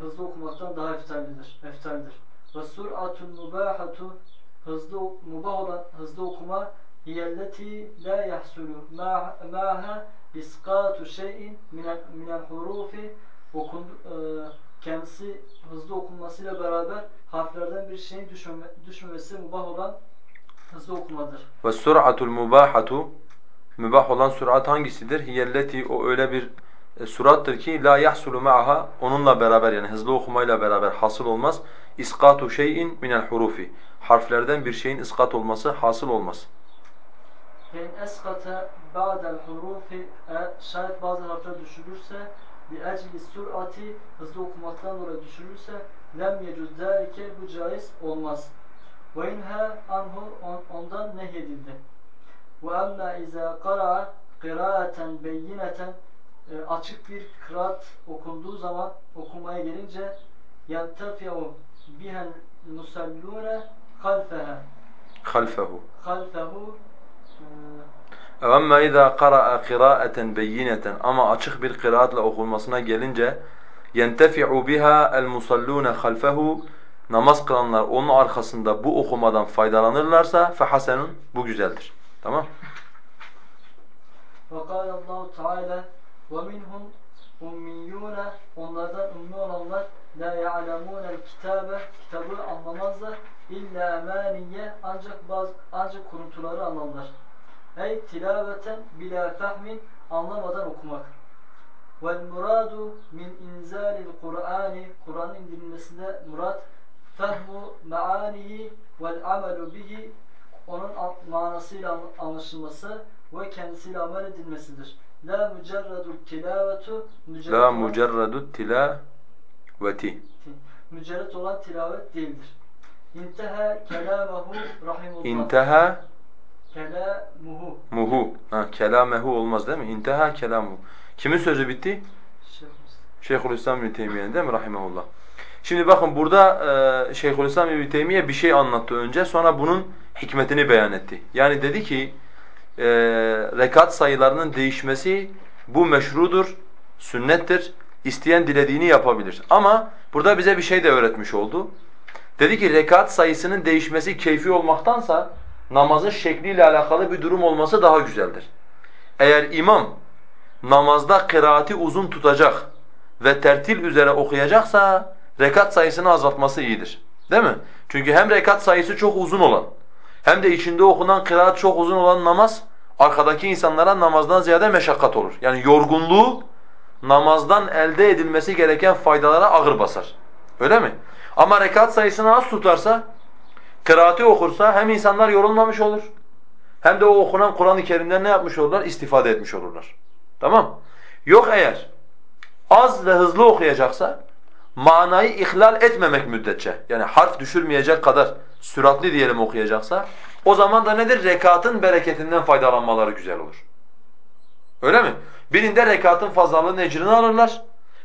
hızlı okumaktan daha eftaldir. Ve sur'atul mubahatu hızlı mubah olan hızlı okuma hiyelleti la yahsulu ma'ha iskatu şey'in minel hurufi okun e, kendisi hızlı okunmasıyla beraber harflerden bir şeyin düşmeme, düşmemesi mubah olan hızlı okumadır. Ve sur'atul mubahatu mübah olan sürat hangisidir? Hiyelleti o öyle bir e, surattır ki la yahsulu ma'aha onunla beraber yani hızlı okumayla beraber hasıl olmaz. İskatu şey'in minel hurufi. Harflerden bir şeyin iskat olması hasıl olmaz. En eskata ba'del hurufi şayet bazı harfler düşürürse ecli sur'ati hızlı okumaktan dolayı düşürürse lem yecuz zâlike bu caiz olmaz. Ve inha anhu ondan nehyedildi. Ve emmâ izâ qara'a kıraaten beyineten e, açık bir kıraat okunduğu zaman okumaya gelince yantafi'u bihel musallune halfeha halfehu halfehu Ama iza qara'a kıraaten beyineten ama açık bir kıraatla okunmasına gelince yentefi'u biha el musallune halfehu namaz kılanlar onun arkasında bu okumadan faydalanırlarsa fehasenun bu güzeldir. Tamam? Ve kâle Allahu Teala وَمِنْهُمْ ummiyûne onlardan ummi olanlar la ya'lemûnel kitabe kitabı anlamazlar illa emaniye ancak bazı ancak kuruntuları anlarlar. Ey tilaveten bila fahmin anlamadan okumak. Vel muradu min inzalil Kur'ani Kur'an'ın indirilmesinde murat fehmu maanihi vel amelu bihi onun manasıyla anlaşılması ve kendisiyle amel edilmesidir. La mücerredu tilavetu La mücerredu tilaveti Mücerred olan tilavet değildir. İnteha kelamahu rahimullah. İnteha kelamuhu. Muhu. Ha, kelamehu olmaz değil mi? İnteha kelamuhu. Kimin sözü bitti? Şeyhülislam İbn Teymiye'nin değil mi rahimehullah? Şimdi bakın burada e, Şeyhülislam İbn Teymiye bir şey anlattı önce sonra bunun hikmetini beyan etti. Yani dedi ki e, rekat sayılarının değişmesi bu meşrudur, sünnettir. İsteyen dilediğini yapabilir. Ama burada bize bir şey de öğretmiş oldu. Dedi ki rekat sayısının değişmesi keyfi olmaktansa namazın şekliyle alakalı bir durum olması daha güzeldir. Eğer imam namazda kıraati uzun tutacak ve tertil üzere okuyacaksa rekat sayısını azaltması iyidir. Değil mi? Çünkü hem rekat sayısı çok uzun olan hem de içinde okunan kıraat çok uzun olan namaz arkadaki insanlara namazdan ziyade meşakkat olur. Yani yorgunluğu namazdan elde edilmesi gereken faydalara ağır basar. Öyle mi? Ama rekat sayısını az tutarsa, kıraati okursa hem insanlar yorulmamış olur hem de o okunan Kur'an-ı Kerim'den ne yapmış olurlar? İstifade etmiş olurlar. Tamam? Yok eğer az ve hızlı okuyacaksa manayı ihlal etmemek müddetçe yani harf düşürmeyecek kadar süratli diyelim okuyacaksa o zaman da nedir? Rekatın bereketinden faydalanmaları güzel olur. Öyle mi? Birinde rekatın fazlalığının ecrini alırlar.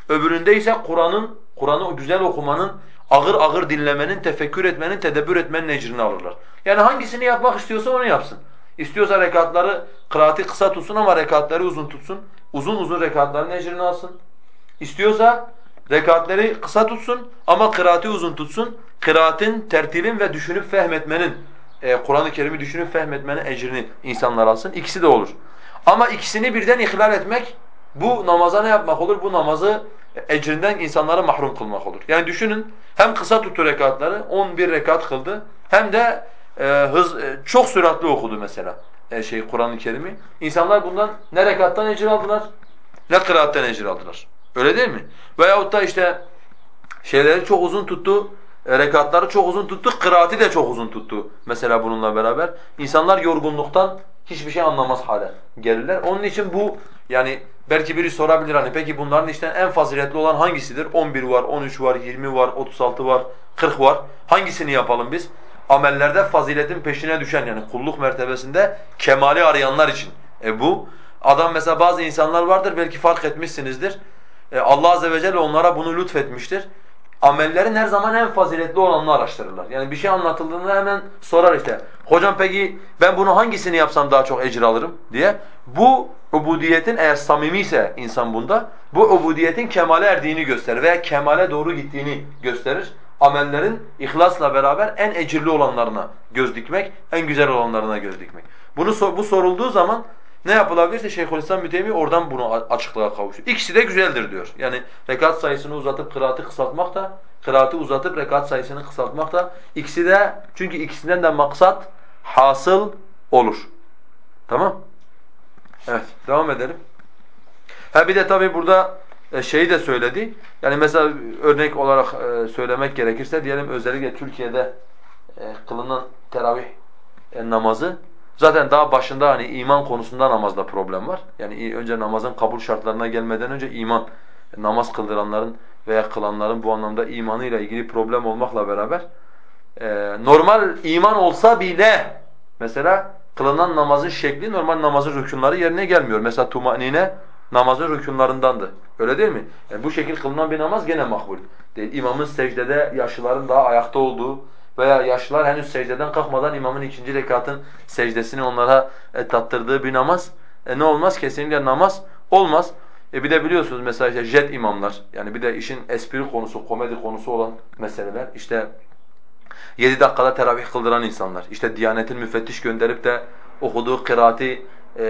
Öbüründe ise Kur'an'ın Kur'an'ı güzel okumanın, ağır ağır dinlemenin, tefekkür etmenin, tedebbür etmenin ecrini alırlar. Yani hangisini yapmak istiyorsa onu yapsın. İstiyorsa rekatları, kıraati kısa tutsun ama rekatları uzun tutsun. Uzun uzun rekatların ecrini alsın. İstiyorsa rekatleri kısa tutsun ama kıraati uzun tutsun. Kıraatin, tertilin ve düşünüp fehmetmenin, e, Kur'an-ı Kerim'i düşünüp fehmetmenin ecrini insanlar alsın. İkisi de olur. Ama ikisini birden ihlal etmek, bu namaza ne yapmak olur? Bu namazı ecrinden insanları mahrum kılmak olur. Yani düşünün, hem kısa tuttu rekatları, 11 rekat kıldı, hem de e, hız e, çok süratli okudu mesela e, şey Kur'an-ı Kerim'i. İnsanlar bundan ne rekattan ecir aldılar, ne kıraatten ecir aldılar. Öyle değil mi? Veyahut da işte şeyleri çok uzun tuttu, e, rekatları çok uzun tuttu, kıraati de çok uzun tuttu mesela bununla beraber. İnsanlar yorgunluktan hiçbir şey anlamaz hale gelirler. Onun için bu yani belki biri sorabilir hani peki bunların işte en faziletli olan hangisidir? 11 var, 13 var, 20 var, 36 var, 40 var. Hangisini yapalım biz? Amellerde faziletin peşine düşen yani kulluk mertebesinde kemali arayanlar için. E bu adam mesela bazı insanlar vardır belki fark etmişsinizdir. E Allah azze ve celle onlara bunu lütfetmiştir amellerin her zaman en faziletli olanını araştırırlar. Yani bir şey anlatıldığında hemen sorar işte. Hocam peki ben bunu hangisini yapsam daha çok ecir alırım diye. Bu ubudiyetin eğer samimi ise insan bunda bu ubudiyetin kemale erdiğini gösterir veya kemale doğru gittiğini gösterir. Amellerin ihlasla beraber en ecirli olanlarına göz dikmek, en güzel olanlarına göz dikmek. Bunu bu sorulduğu zaman ne yapılabilirse Şeyhülislam Müteymi oradan bunu açıklığa kavuşuyor. İkisi de güzeldir diyor. Yani rekat sayısını uzatıp kıraatı kısaltmak da, kıraatı uzatıp rekat sayısını kısaltmak da ikisi de çünkü ikisinden de maksat hasıl olur. Tamam? Evet, devam edelim. Ha bir de tabi burada e, şeyi de söyledi. Yani mesela örnek olarak e, söylemek gerekirse diyelim özellikle Türkiye'de e, kılınan teravih namazı Zaten daha başında hani iman konusunda namazda problem var. Yani önce namazın kabul şartlarına gelmeden önce iman, namaz kıldıranların veya kılanların bu anlamda imanıyla ilgili problem olmakla beraber e, normal iman olsa bile mesela kılınan namazın şekli normal namazın rükunları yerine gelmiyor. Mesela tumanine namazın rükunlarındandı. Öyle değil mi? Yani bu şekil kılınan bir namaz gene makbul değil. İmamın secdede yaşlıların daha ayakta olduğu, veya yaşlılar henüz secdeden kalkmadan imamın ikinci rekatın secdesini onlara e, tattırdığı bir namaz e, ne olmaz? Kesinlikle namaz olmaz. E bir de biliyorsunuz mesela işte jet imamlar yani bir de işin espri konusu, komedi konusu olan meseleler işte 7 dakikada teravih kıldıran insanlar, işte Diyanet'in müfettiş gönderip de okuduğu kıraati e,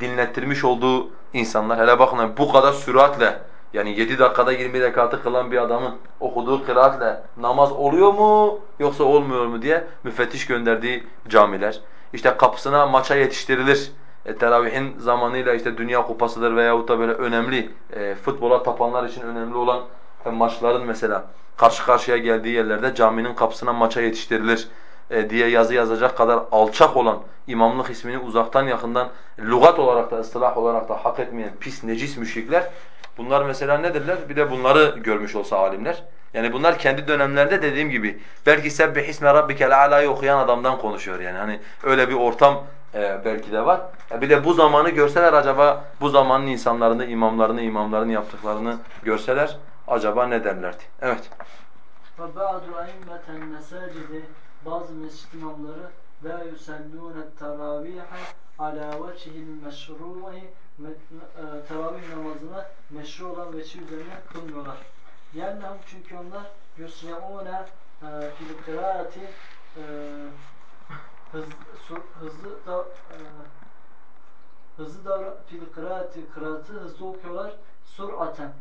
dinlettirmiş olduğu insanlar. Hele bakın bu kadar süratle yani 7 dakikada 20 rekatı kılan bir adamın okuduğu kıraatle namaz oluyor mu yoksa olmuyor mu diye müfettiş gönderdiği camiler. İşte kapısına maça yetiştirilir. E, teravihin zamanıyla işte Dünya Kupasıdır veyahut da böyle önemli e, futbola tapanlar için önemli olan maçların mesela karşı karşıya geldiği yerlerde caminin kapısına maça yetiştirilir e, diye yazı yazacak kadar alçak olan imamlık ismini uzaktan yakından lügat olarak da ıstılah olarak da hak etmeyen pis necis müşrikler Bunlar mesela nedirler? Bir de bunları görmüş olsa alimler. Yani bunlar kendi dönemlerinde dediğim gibi belki sebbih isme rabbikel ala'yı okuyan adamdan konuşuyor yani. Hani öyle bir ortam e, belki de var. E bir de bu zamanı görseler acaba bu zamanın insanlarını, imamlarını, imamlarını yaptıklarını görseler acaba ne derlerdi? Evet. وَبَعْدُ اَيْمَّةً مَسَاجِدِ Bazı mescid imamları لا يسلون التراويح على وجه المشروع me- e, teravih namazını meşru olan veçi üzerine kılmıyorlar. Yennehum çünkü onlar yusri'une e, fil kıraati e, hız, su- hızlı da e, hızlı davran fil kıraati kıraatı hızlı okuyorlar suraten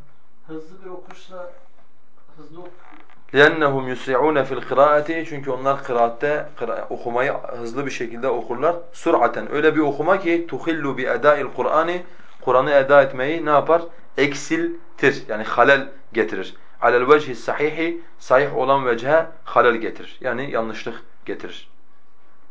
hızlı bir okuşla hızlı ok لِأَنَّهُمْ يُسْرِعُونَ فِي الْقِرَاءَةِ Çünkü onlar kıraatte kıra- okumayı hızlı bir şekilde okurlar. Sur'aten öyle bir okuma ki tuhillu bi eda'il Kur'an'i Kur'an'ı eda etmeyi ne yapar? Eksiltir. Yani halel getirir. Alel vecihi sahihi sahih olan vecihe halel getirir. Yani yanlışlık getirir.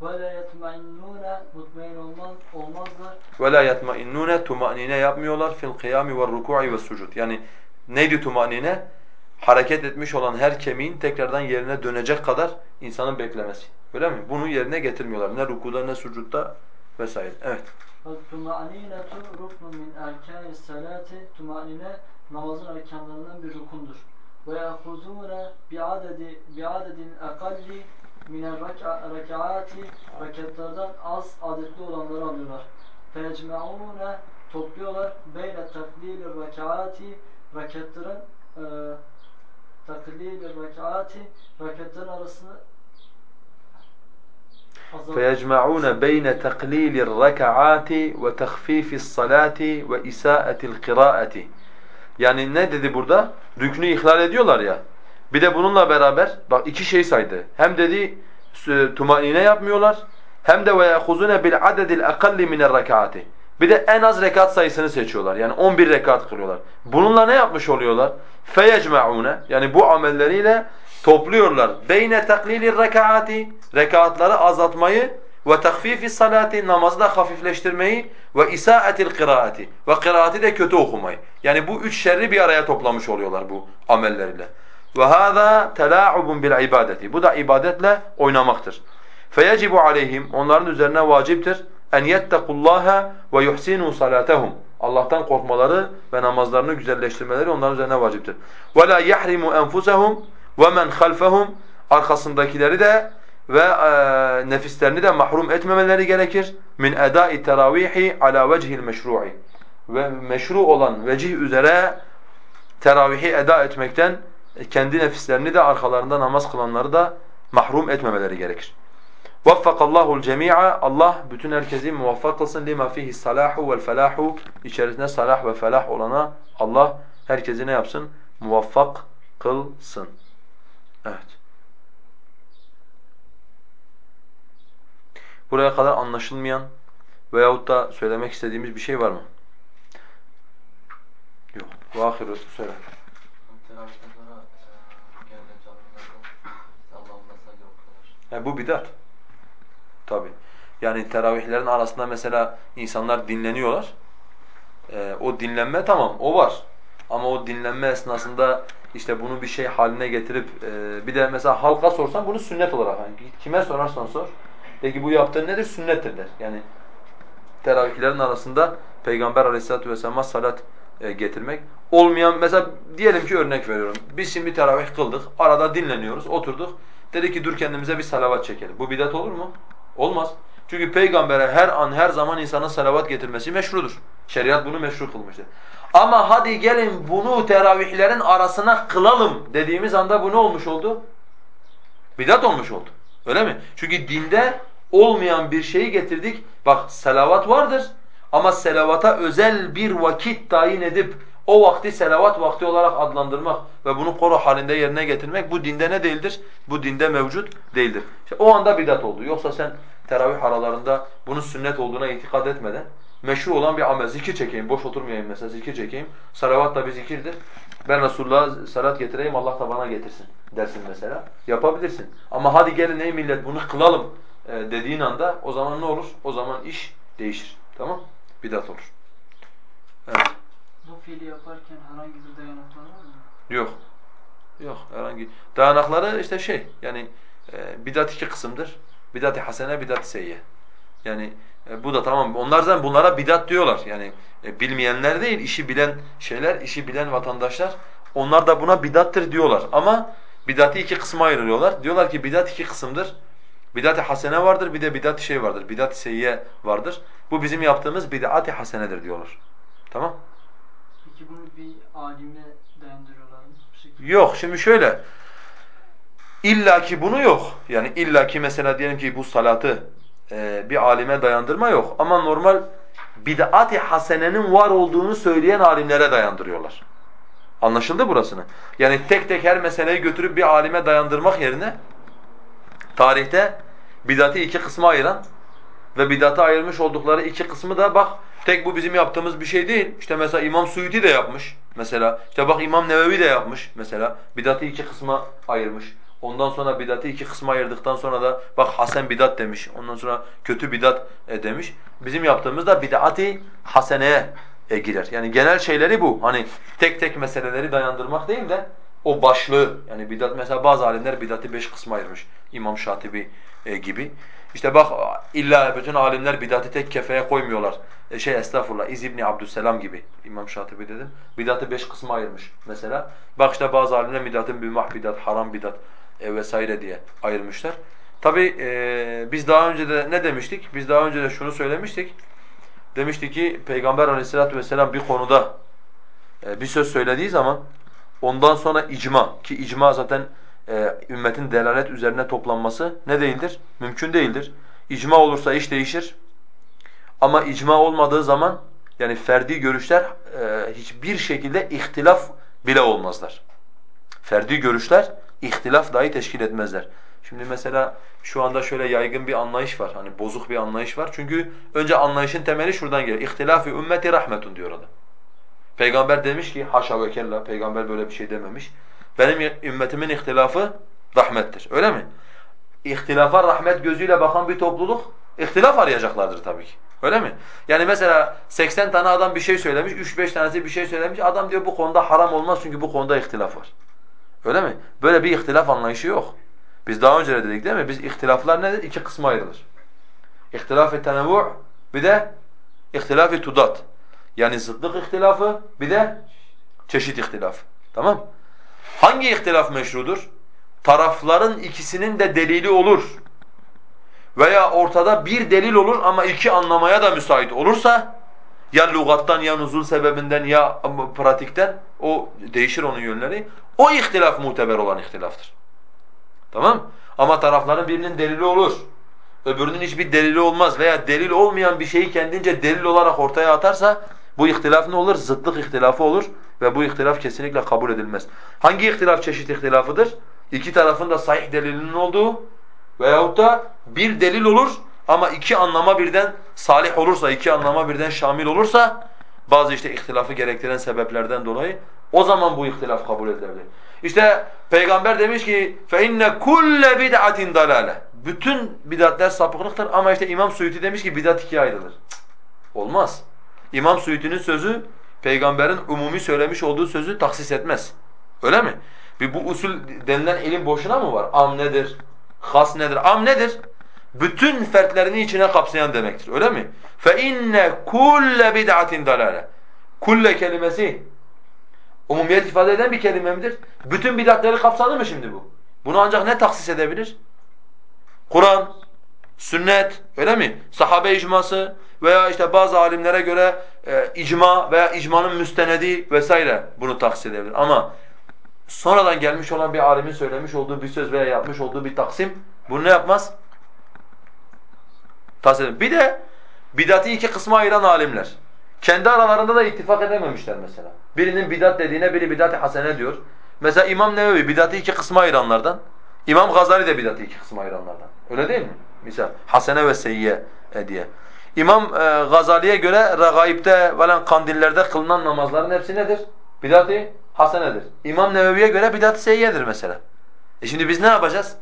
ve la yetmainnune mutmain olmaz, olmazlar وَلَا يَطْمَئِنُّونَ Tumanine yapmıyorlar fil kıyami ve ruku'i ve sucud. Yani neydi tumanine? Hareket etmiş olan her kemiğin tekrardan yerine dönecek kadar insanın beklemesi. Öyle mi? Bunu yerine getirmiyorlar. Ne rukuda ne sucudda vesaire. Evet. Tumaninetu ruknun min erkânis salati tumanine namazın erkanlarından bir rukundur. Ve yahuzune bi'adedi bi'adedin akalli minel rekaati rekatlardan az adetli olanları alıyorlar. Fecme'une topluyorlar beyne taklili rekaati rekatların e, taklili rekaati rekatların arasını azalt- فَيَجْمَعُونَ بَيْنَ تَقْلِيلِ الرَّكَعَاتِ وَتَخْفِيفِ الصَّلَاةِ وَإِسَاءَةِ الْقِرَاءَةِ Yani ne dedi burada? Rüknü ihlal ediyorlar ya. Bir de bununla beraber bak iki şey saydı. Hem dedi e, tumanine yapmıyorlar hem de وَيَأْخُذُونَ بِالْعَدَدِ الْاَقَلِّ مِنَ الرَّكَعَاتِ Bir de en az rekat sayısını seçiyorlar. Yani 11 rekat kılıyorlar. Bununla ne yapmış oluyorlar? Feyecmaune yani bu amelleriyle topluyorlar. Beyne taklilir rekaati rekatları azaltmayı ve takfifi salati namazı da hafifleştirmeyi ve isaatil kıraati ve kıraati de kötü okumayı. Yani bu üç şerri bir araya toplamış oluyorlar bu amelleriyle. Ve hada telaubun bil ibadeti. Bu da ibadetle oynamaktır. Feyecibu aleyhim onların üzerine vaciptir en yettekullâhe ve yuhsinu salatehum. Allah'tan korkmaları ve namazlarını güzelleştirmeleri onların üzerine vaciptir. Ve la yahrimu enfusahum ve men halfahum arkasındakileri de ve e, nefislerini de mahrum etmemeleri gerekir. Min edai teravihi ala vechil meşru'i. Ve meşru olan vecih üzere teravihi eda etmekten kendi nefislerini de arkalarında namaz kılanları da mahrum etmemeleri gerekir. Vaffakallahu cemi'a Allah bütün herkesi muvaffak kılsın lima fihi salahu vel felahu içerisinde salah ve felah olana Allah herkesi ne yapsın? Muvaffak kılsın. Evet. Buraya kadar anlaşılmayan veyahut da söylemek istediğimiz bir şey var mı? Yok. Ve ahiru söyle. Sonra e, genelde camilerde Allah'ın mesajı okuyorlar. E, bu bidat. Tabi. Yani teravihlerin arasında mesela insanlar dinleniyorlar. E, o dinlenme tamam, o var. Ama o dinlenme esnasında işte bunu bir şey haline getirip e, bir de mesela halka sorsan bunu sünnet olarak hani kime sorarsan sor. De ki bu yaptığın nedir? Sünnettir der. Yani teravihlerin arasında Peygamber Aleyhisselatü vesselam'a salat e, getirmek. Olmayan mesela diyelim ki örnek veriyorum. Biz şimdi teravih kıldık. Arada dinleniyoruz. Oturduk. Dedi ki dur kendimize bir salavat çekelim. Bu bidat olur mu? Olmaz. Çünkü peygambere her an her zaman insanın salavat getirmesi meşrudur. Şeriat bunu meşru kılmıştır. Ama hadi gelin bunu teravihlerin arasına kılalım dediğimiz anda bu ne olmuş oldu? Bidat olmuş oldu. Öyle mi? Çünkü dinde olmayan bir şeyi getirdik. Bak selavat vardır ama selavata özel bir vakit tayin edip o vakti selavat vakti olarak adlandırmak ve bunu koro halinde yerine getirmek bu dinde ne değildir? Bu dinde mevcut değildir. İşte o anda bidat oldu. Yoksa sen teravih aralarında bunun sünnet olduğuna itikad etmeden meşru olan bir amel. Zikir çekeyim, boş oturmayayım mesela zikir çekeyim. Salavat da bir zikirdir. Ben Resulullah'a salat getireyim, Allah da bana getirsin dersin mesela. Yapabilirsin. Ama hadi gelin ey millet bunu kılalım e, dediğin anda o zaman ne olur? O zaman iş değişir. Tamam? Bidat olur. Evet. Bu fiili yaparken herhangi bir dayanaklar var mı? Yok. Yok herhangi. Dayanakları işte şey yani e, bidat iki kısımdır. Bidat-ı hasene, bidat-ı seyye. Yani e, bu da tamam. Onlar zaten bunlara bidat diyorlar. Yani e, bilmeyenler değil, işi bilen şeyler, işi bilen vatandaşlar onlar da buna bidattır diyorlar. Ama bidatı iki kısma ayırıyorlar. Diyorlar ki bidat iki kısımdır. Bidat-ı hasene vardır, bir de bidat-ı şey vardır, bidat-ı seyyiye vardır. Bu bizim yaptığımız bid'at-ı hasenedir diyorlar. Tamam? Bir alime dayandırıyorlar. Yok, şimdi şöyle. İlla ki bunu yok. Yani illa ki mesela diyelim ki bu salatı e, bir alime dayandırma yok. Ama normal bid'at-ı hasenenin var olduğunu söyleyen alimlere dayandırıyorlar. Anlaşıldı burasını? Yani tek tek her meseleyi götürüp bir alime dayandırmak yerine tarihte bid'atı iki kısma ayıran ve bid'ata ayırmış oldukları iki kısmı da bak tek bu bizim yaptığımız bir şey değil. İşte mesela İmam Suyuti de yapmış mesela. İşte bak İmam Nevevi de yapmış mesela. Bid'atı iki kısma ayırmış. Ondan sonra bid'atı iki kısma ayırdıktan sonra da bak hasen bidat demiş. Ondan sonra kötü bidat e, demiş. Bizim yaptığımız da bid'atı haseneye e, girer. Yani genel şeyleri bu. Hani tek tek meseleleri dayandırmak değil de o başlığı yani bidat mesela bazı alimler bidatı beş kısma ayırmış. İmam Şatibi e, gibi. İşte bak illa bütün alimler bidatı tek kefeye koymuyorlar. E, şey estağfurullah İz İbni Abdüsselam gibi İmam Şatibi dedim. Bidatı beş kısma ayırmış mesela. Bak işte bazı alimler bidatın mübah bidat, haram bidat e, vesaire diye ayırmışlar. Tabi e, biz daha önce de ne demiştik? Biz daha önce de şunu söylemiştik. Demiştik ki Peygamber aleyhissalatu vesselam bir konuda e, bir söz söylediği zaman ondan sonra icma ki icma zaten e, ümmetin delalet üzerine toplanması ne değildir? Mümkün değildir. İcma olursa iş değişir. Ama icma olmadığı zaman yani ferdi görüşler e, hiçbir şekilde ihtilaf bile olmazlar. Ferdi görüşler ihtilaf dahi teşkil etmezler. Şimdi mesela şu anda şöyle yaygın bir anlayış var. Hani bozuk bir anlayış var. Çünkü önce anlayışın temeli şuradan geliyor. İhtilaf-ı ümmeti rahmetun diyor adam. Peygamber demiş ki haşa ve kella peygamber böyle bir şey dememiş. Benim ümmetimin ihtilafı rahmettir. Öyle mi? İhtilafa rahmet gözüyle bakan bir topluluk ihtilaf arayacaklardır tabii ki. Öyle mi? Yani mesela 80 tane adam bir şey söylemiş, 3-5 tanesi bir şey söylemiş. Adam diyor bu konuda haram olmaz çünkü bu konuda ihtilaf var. Öyle mi? Böyle bir ihtilaf anlayışı yok. Biz daha önce de dedik değil mi? Biz ihtilaflar nedir? İki kısma ayrılır. İhtilaf-ı tenevvu' bir de ihtilaf-ı tudat. Yani zıtlık ihtilafı bir de çeşit ihtilafı. Tamam? Hangi ihtilaf meşrudur? Tarafların ikisinin de delili olur. Veya ortada bir delil olur ama iki anlamaya da müsait olursa ya lügattan ya nuzul sebebinden ya pratikten o değişir onun yönleri. O ihtilaf muteber olan ihtilaftır. Tamam? Ama tarafların birinin delili olur. Öbürünün hiçbir delili olmaz veya delil olmayan bir şeyi kendince delil olarak ortaya atarsa bu ihtilaf ne olur? Zıtlık ihtilafı olur ve bu ihtilaf kesinlikle kabul edilmez. Hangi ihtilaf çeşit ihtilafıdır? İki tarafın da sahih delilinin olduğu veyahut da bir delil olur ama iki anlama birden salih olursa, iki anlama birden şamil olursa bazı işte ihtilafı gerektiren sebeplerden dolayı o zaman bu ihtilaf kabul edilebilir. İşte peygamber demiş ki فَاِنَّ كُلَّ بِدْعَةٍ دَلَالَةٍ Bütün bidatler sapıklıktır ama işte İmam Suyuti demiş ki bidat ikiye ayrılır. Cık, olmaz. İmam Suyuti'nin sözü peygamberin umumi söylemiş olduğu sözü taksis etmez. Öyle mi? Bir bu usul denilen ilim boşuna mı var? Am nedir? Has nedir? Am nedir? Bütün fertlerini içine kapsayan demektir. Öyle mi? Fe inne kulle bid'atin dalale. Kulle kelimesi umumiyet ifade eden bir kelime midir? Bütün bid'atleri kapsadı mı şimdi bu? Bunu ancak ne taksis edebilir? Kur'an, sünnet, öyle mi? Sahabe icması, veya işte bazı alimlere göre e, icma veya icmanın müstenedi vesaire bunu taksis edebilir. Ama sonradan gelmiş olan bir alimin söylemiş olduğu bir söz veya yapmış olduğu bir taksim bunu ne yapmaz? Taksis edemez. Bir de bidatı iki kısma ayıran alimler. Kendi aralarında da ittifak edememişler mesela. Birinin bidat dediğine biri bidat-ı hasene diyor. Mesela İmam Nevevi bidatı iki kısma ayıranlardan. İmam Gazali de bidatı iki kısma ayıranlardan. Öyle değil mi? Misal hasene ve seyyiye e, diye. İmam e, Gazali'ye göre regaibde falan kandillerde kılınan namazların hepsi nedir? Bidat-ı hasenedir. İmam Nevevi'ye göre bidat-ı seyyiyedir mesela. E şimdi biz ne yapacağız?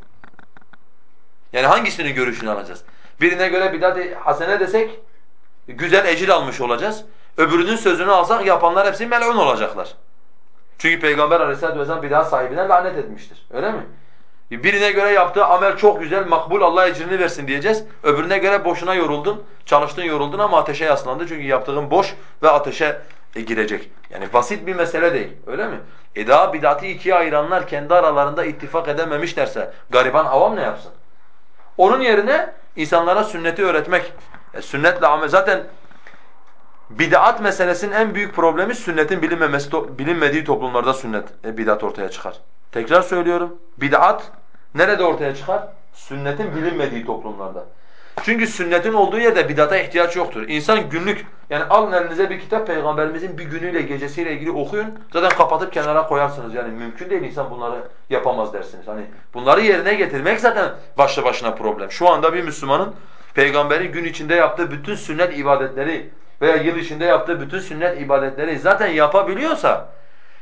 Yani hangisinin görüşünü alacağız? Birine göre bidat-ı hasene desek güzel ecir almış olacağız. Öbürünün sözünü alsak yapanlar hepsi mel'un olacaklar. Çünkü Peygamber Aleyhisselatü vesselam bidat sahibine lanet etmiştir. Öyle mi? Birine göre yaptığı amel çok güzel, makbul Allah ecrini versin diyeceğiz. Öbürüne göre boşuna yoruldun, çalıştın yoruldun ama ateşe yaslandı. Çünkü yaptığın boş ve ateşe e, girecek. Yani basit bir mesele değil. Öyle mi? E bidatı ikiye ayıranlar kendi aralarında ittifak edememişlerse gariban avam ne yapsın? Onun yerine insanlara sünneti öğretmek. E, sünnetle amel zaten bid'at meselesinin en büyük problemi sünnetin bilinmemesi, bilinmediği toplumlarda sünnet, e, bid'at ortaya çıkar. Tekrar söylüyorum. Bid'at nerede ortaya çıkar? Sünnetin bilinmediği toplumlarda. Çünkü sünnetin olduğu yerde bid'ata ihtiyaç yoktur. İnsan günlük yani alın elinize bir kitap peygamberimizin bir günüyle gecesiyle ilgili okuyun. Zaten kapatıp kenara koyarsınız. Yani mümkün değil insan bunları yapamaz dersiniz. Hani bunları yerine getirmek zaten başlı başına problem. Şu anda bir Müslümanın peygamberin gün içinde yaptığı bütün sünnet ibadetleri veya yıl içinde yaptığı bütün sünnet ibadetleri zaten yapabiliyorsa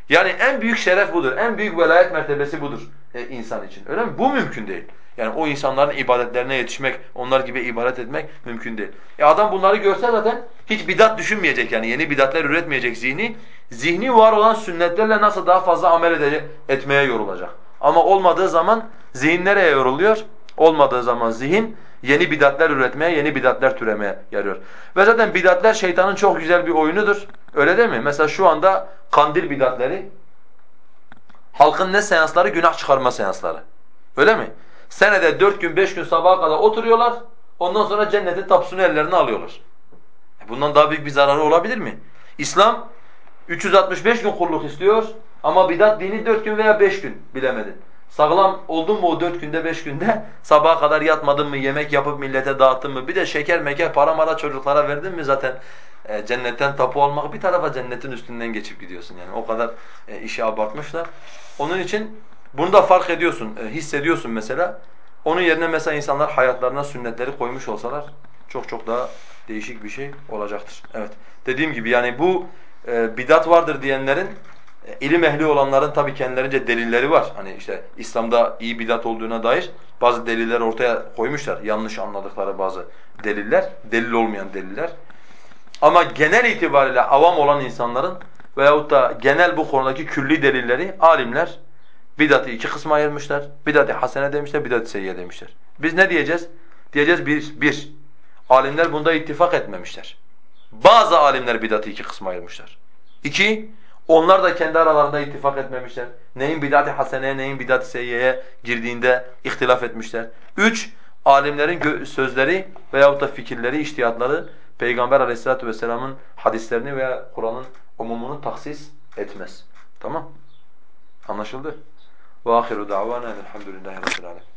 yani en büyük şeref budur. En büyük velayet mertebesi budur e, insan için. Öyle mi? Bu mümkün değil. Yani o insanların ibadetlerine yetişmek, onlar gibi ibadet etmek mümkün değil. E adam bunları görse zaten hiç bidat düşünmeyecek yani yeni bidatler üretmeyecek zihni. Zihni var olan sünnetlerle nasıl daha fazla amel edecek, etmeye yorulacak. Ama olmadığı zaman zihin nereye yoruluyor? Olmadığı zaman zihin yeni bidatler üretmeye, yeni bidatler türemeye yarıyor. Ve zaten bidatler şeytanın çok güzel bir oyunudur. Öyle değil mi? Mesela şu anda kandil bidatleri halkın ne seansları? Günah çıkarma seansları. Öyle mi? Senede dört gün, beş gün sabaha kadar oturuyorlar. Ondan sonra cennetin tapusunu ellerine alıyorlar. E Bundan daha büyük bir zararı olabilir mi? İslam 365 gün kulluk istiyor ama bidat dini 4 gün veya 5 gün bilemedin. Sağlam oldun mu o 4 günde 5 günde sabaha kadar yatmadın mı yemek yapıp millete dağıttın mı bir de şeker meker para mara çocuklara verdin mi zaten e, cennetten tapu almak bir tarafa cennetin üstünden geçip gidiyorsun yani o kadar e, işi abartmışlar. Onun için bunu da fark ediyorsun, e, hissediyorsun mesela. Onun yerine mesela insanlar hayatlarına sünnetleri koymuş olsalar çok çok daha değişik bir şey olacaktır. Evet. Dediğim gibi yani bu e, bidat vardır diyenlerin ilim ehli olanların tabii kendilerince delilleri var. Hani işte İslam'da iyi bidat olduğuna dair bazı deliller ortaya koymuşlar. Yanlış anladıkları bazı deliller, delil olmayan deliller. Ama genel itibariyle avam olan insanların veyahut da genel bu konudaki külli delilleri alimler bidatı iki kısma ayırmışlar. Bidat-ı hasene demişler, bidat-ı seyyiye demişler. Biz ne diyeceğiz? Diyeceğiz bir, bir. Alimler bunda ittifak etmemişler. Bazı alimler bidatı iki kısma ayırmışlar. İki, onlar da kendi aralarında ittifak etmemişler. Neyin bidat-ı haseneye, neyin bidat-ı seyyeye girdiğinde ihtilaf etmişler. Üç, alimlerin gö- sözleri veyahut da fikirleri, iştihatları Peygamber aleyhissalatu vesselamın hadislerini veya Kur'an'ın umumunu taksis etmez. Tamam? Anlaşıldı? وآخر دعوانا أن الحمد لله رب العالمين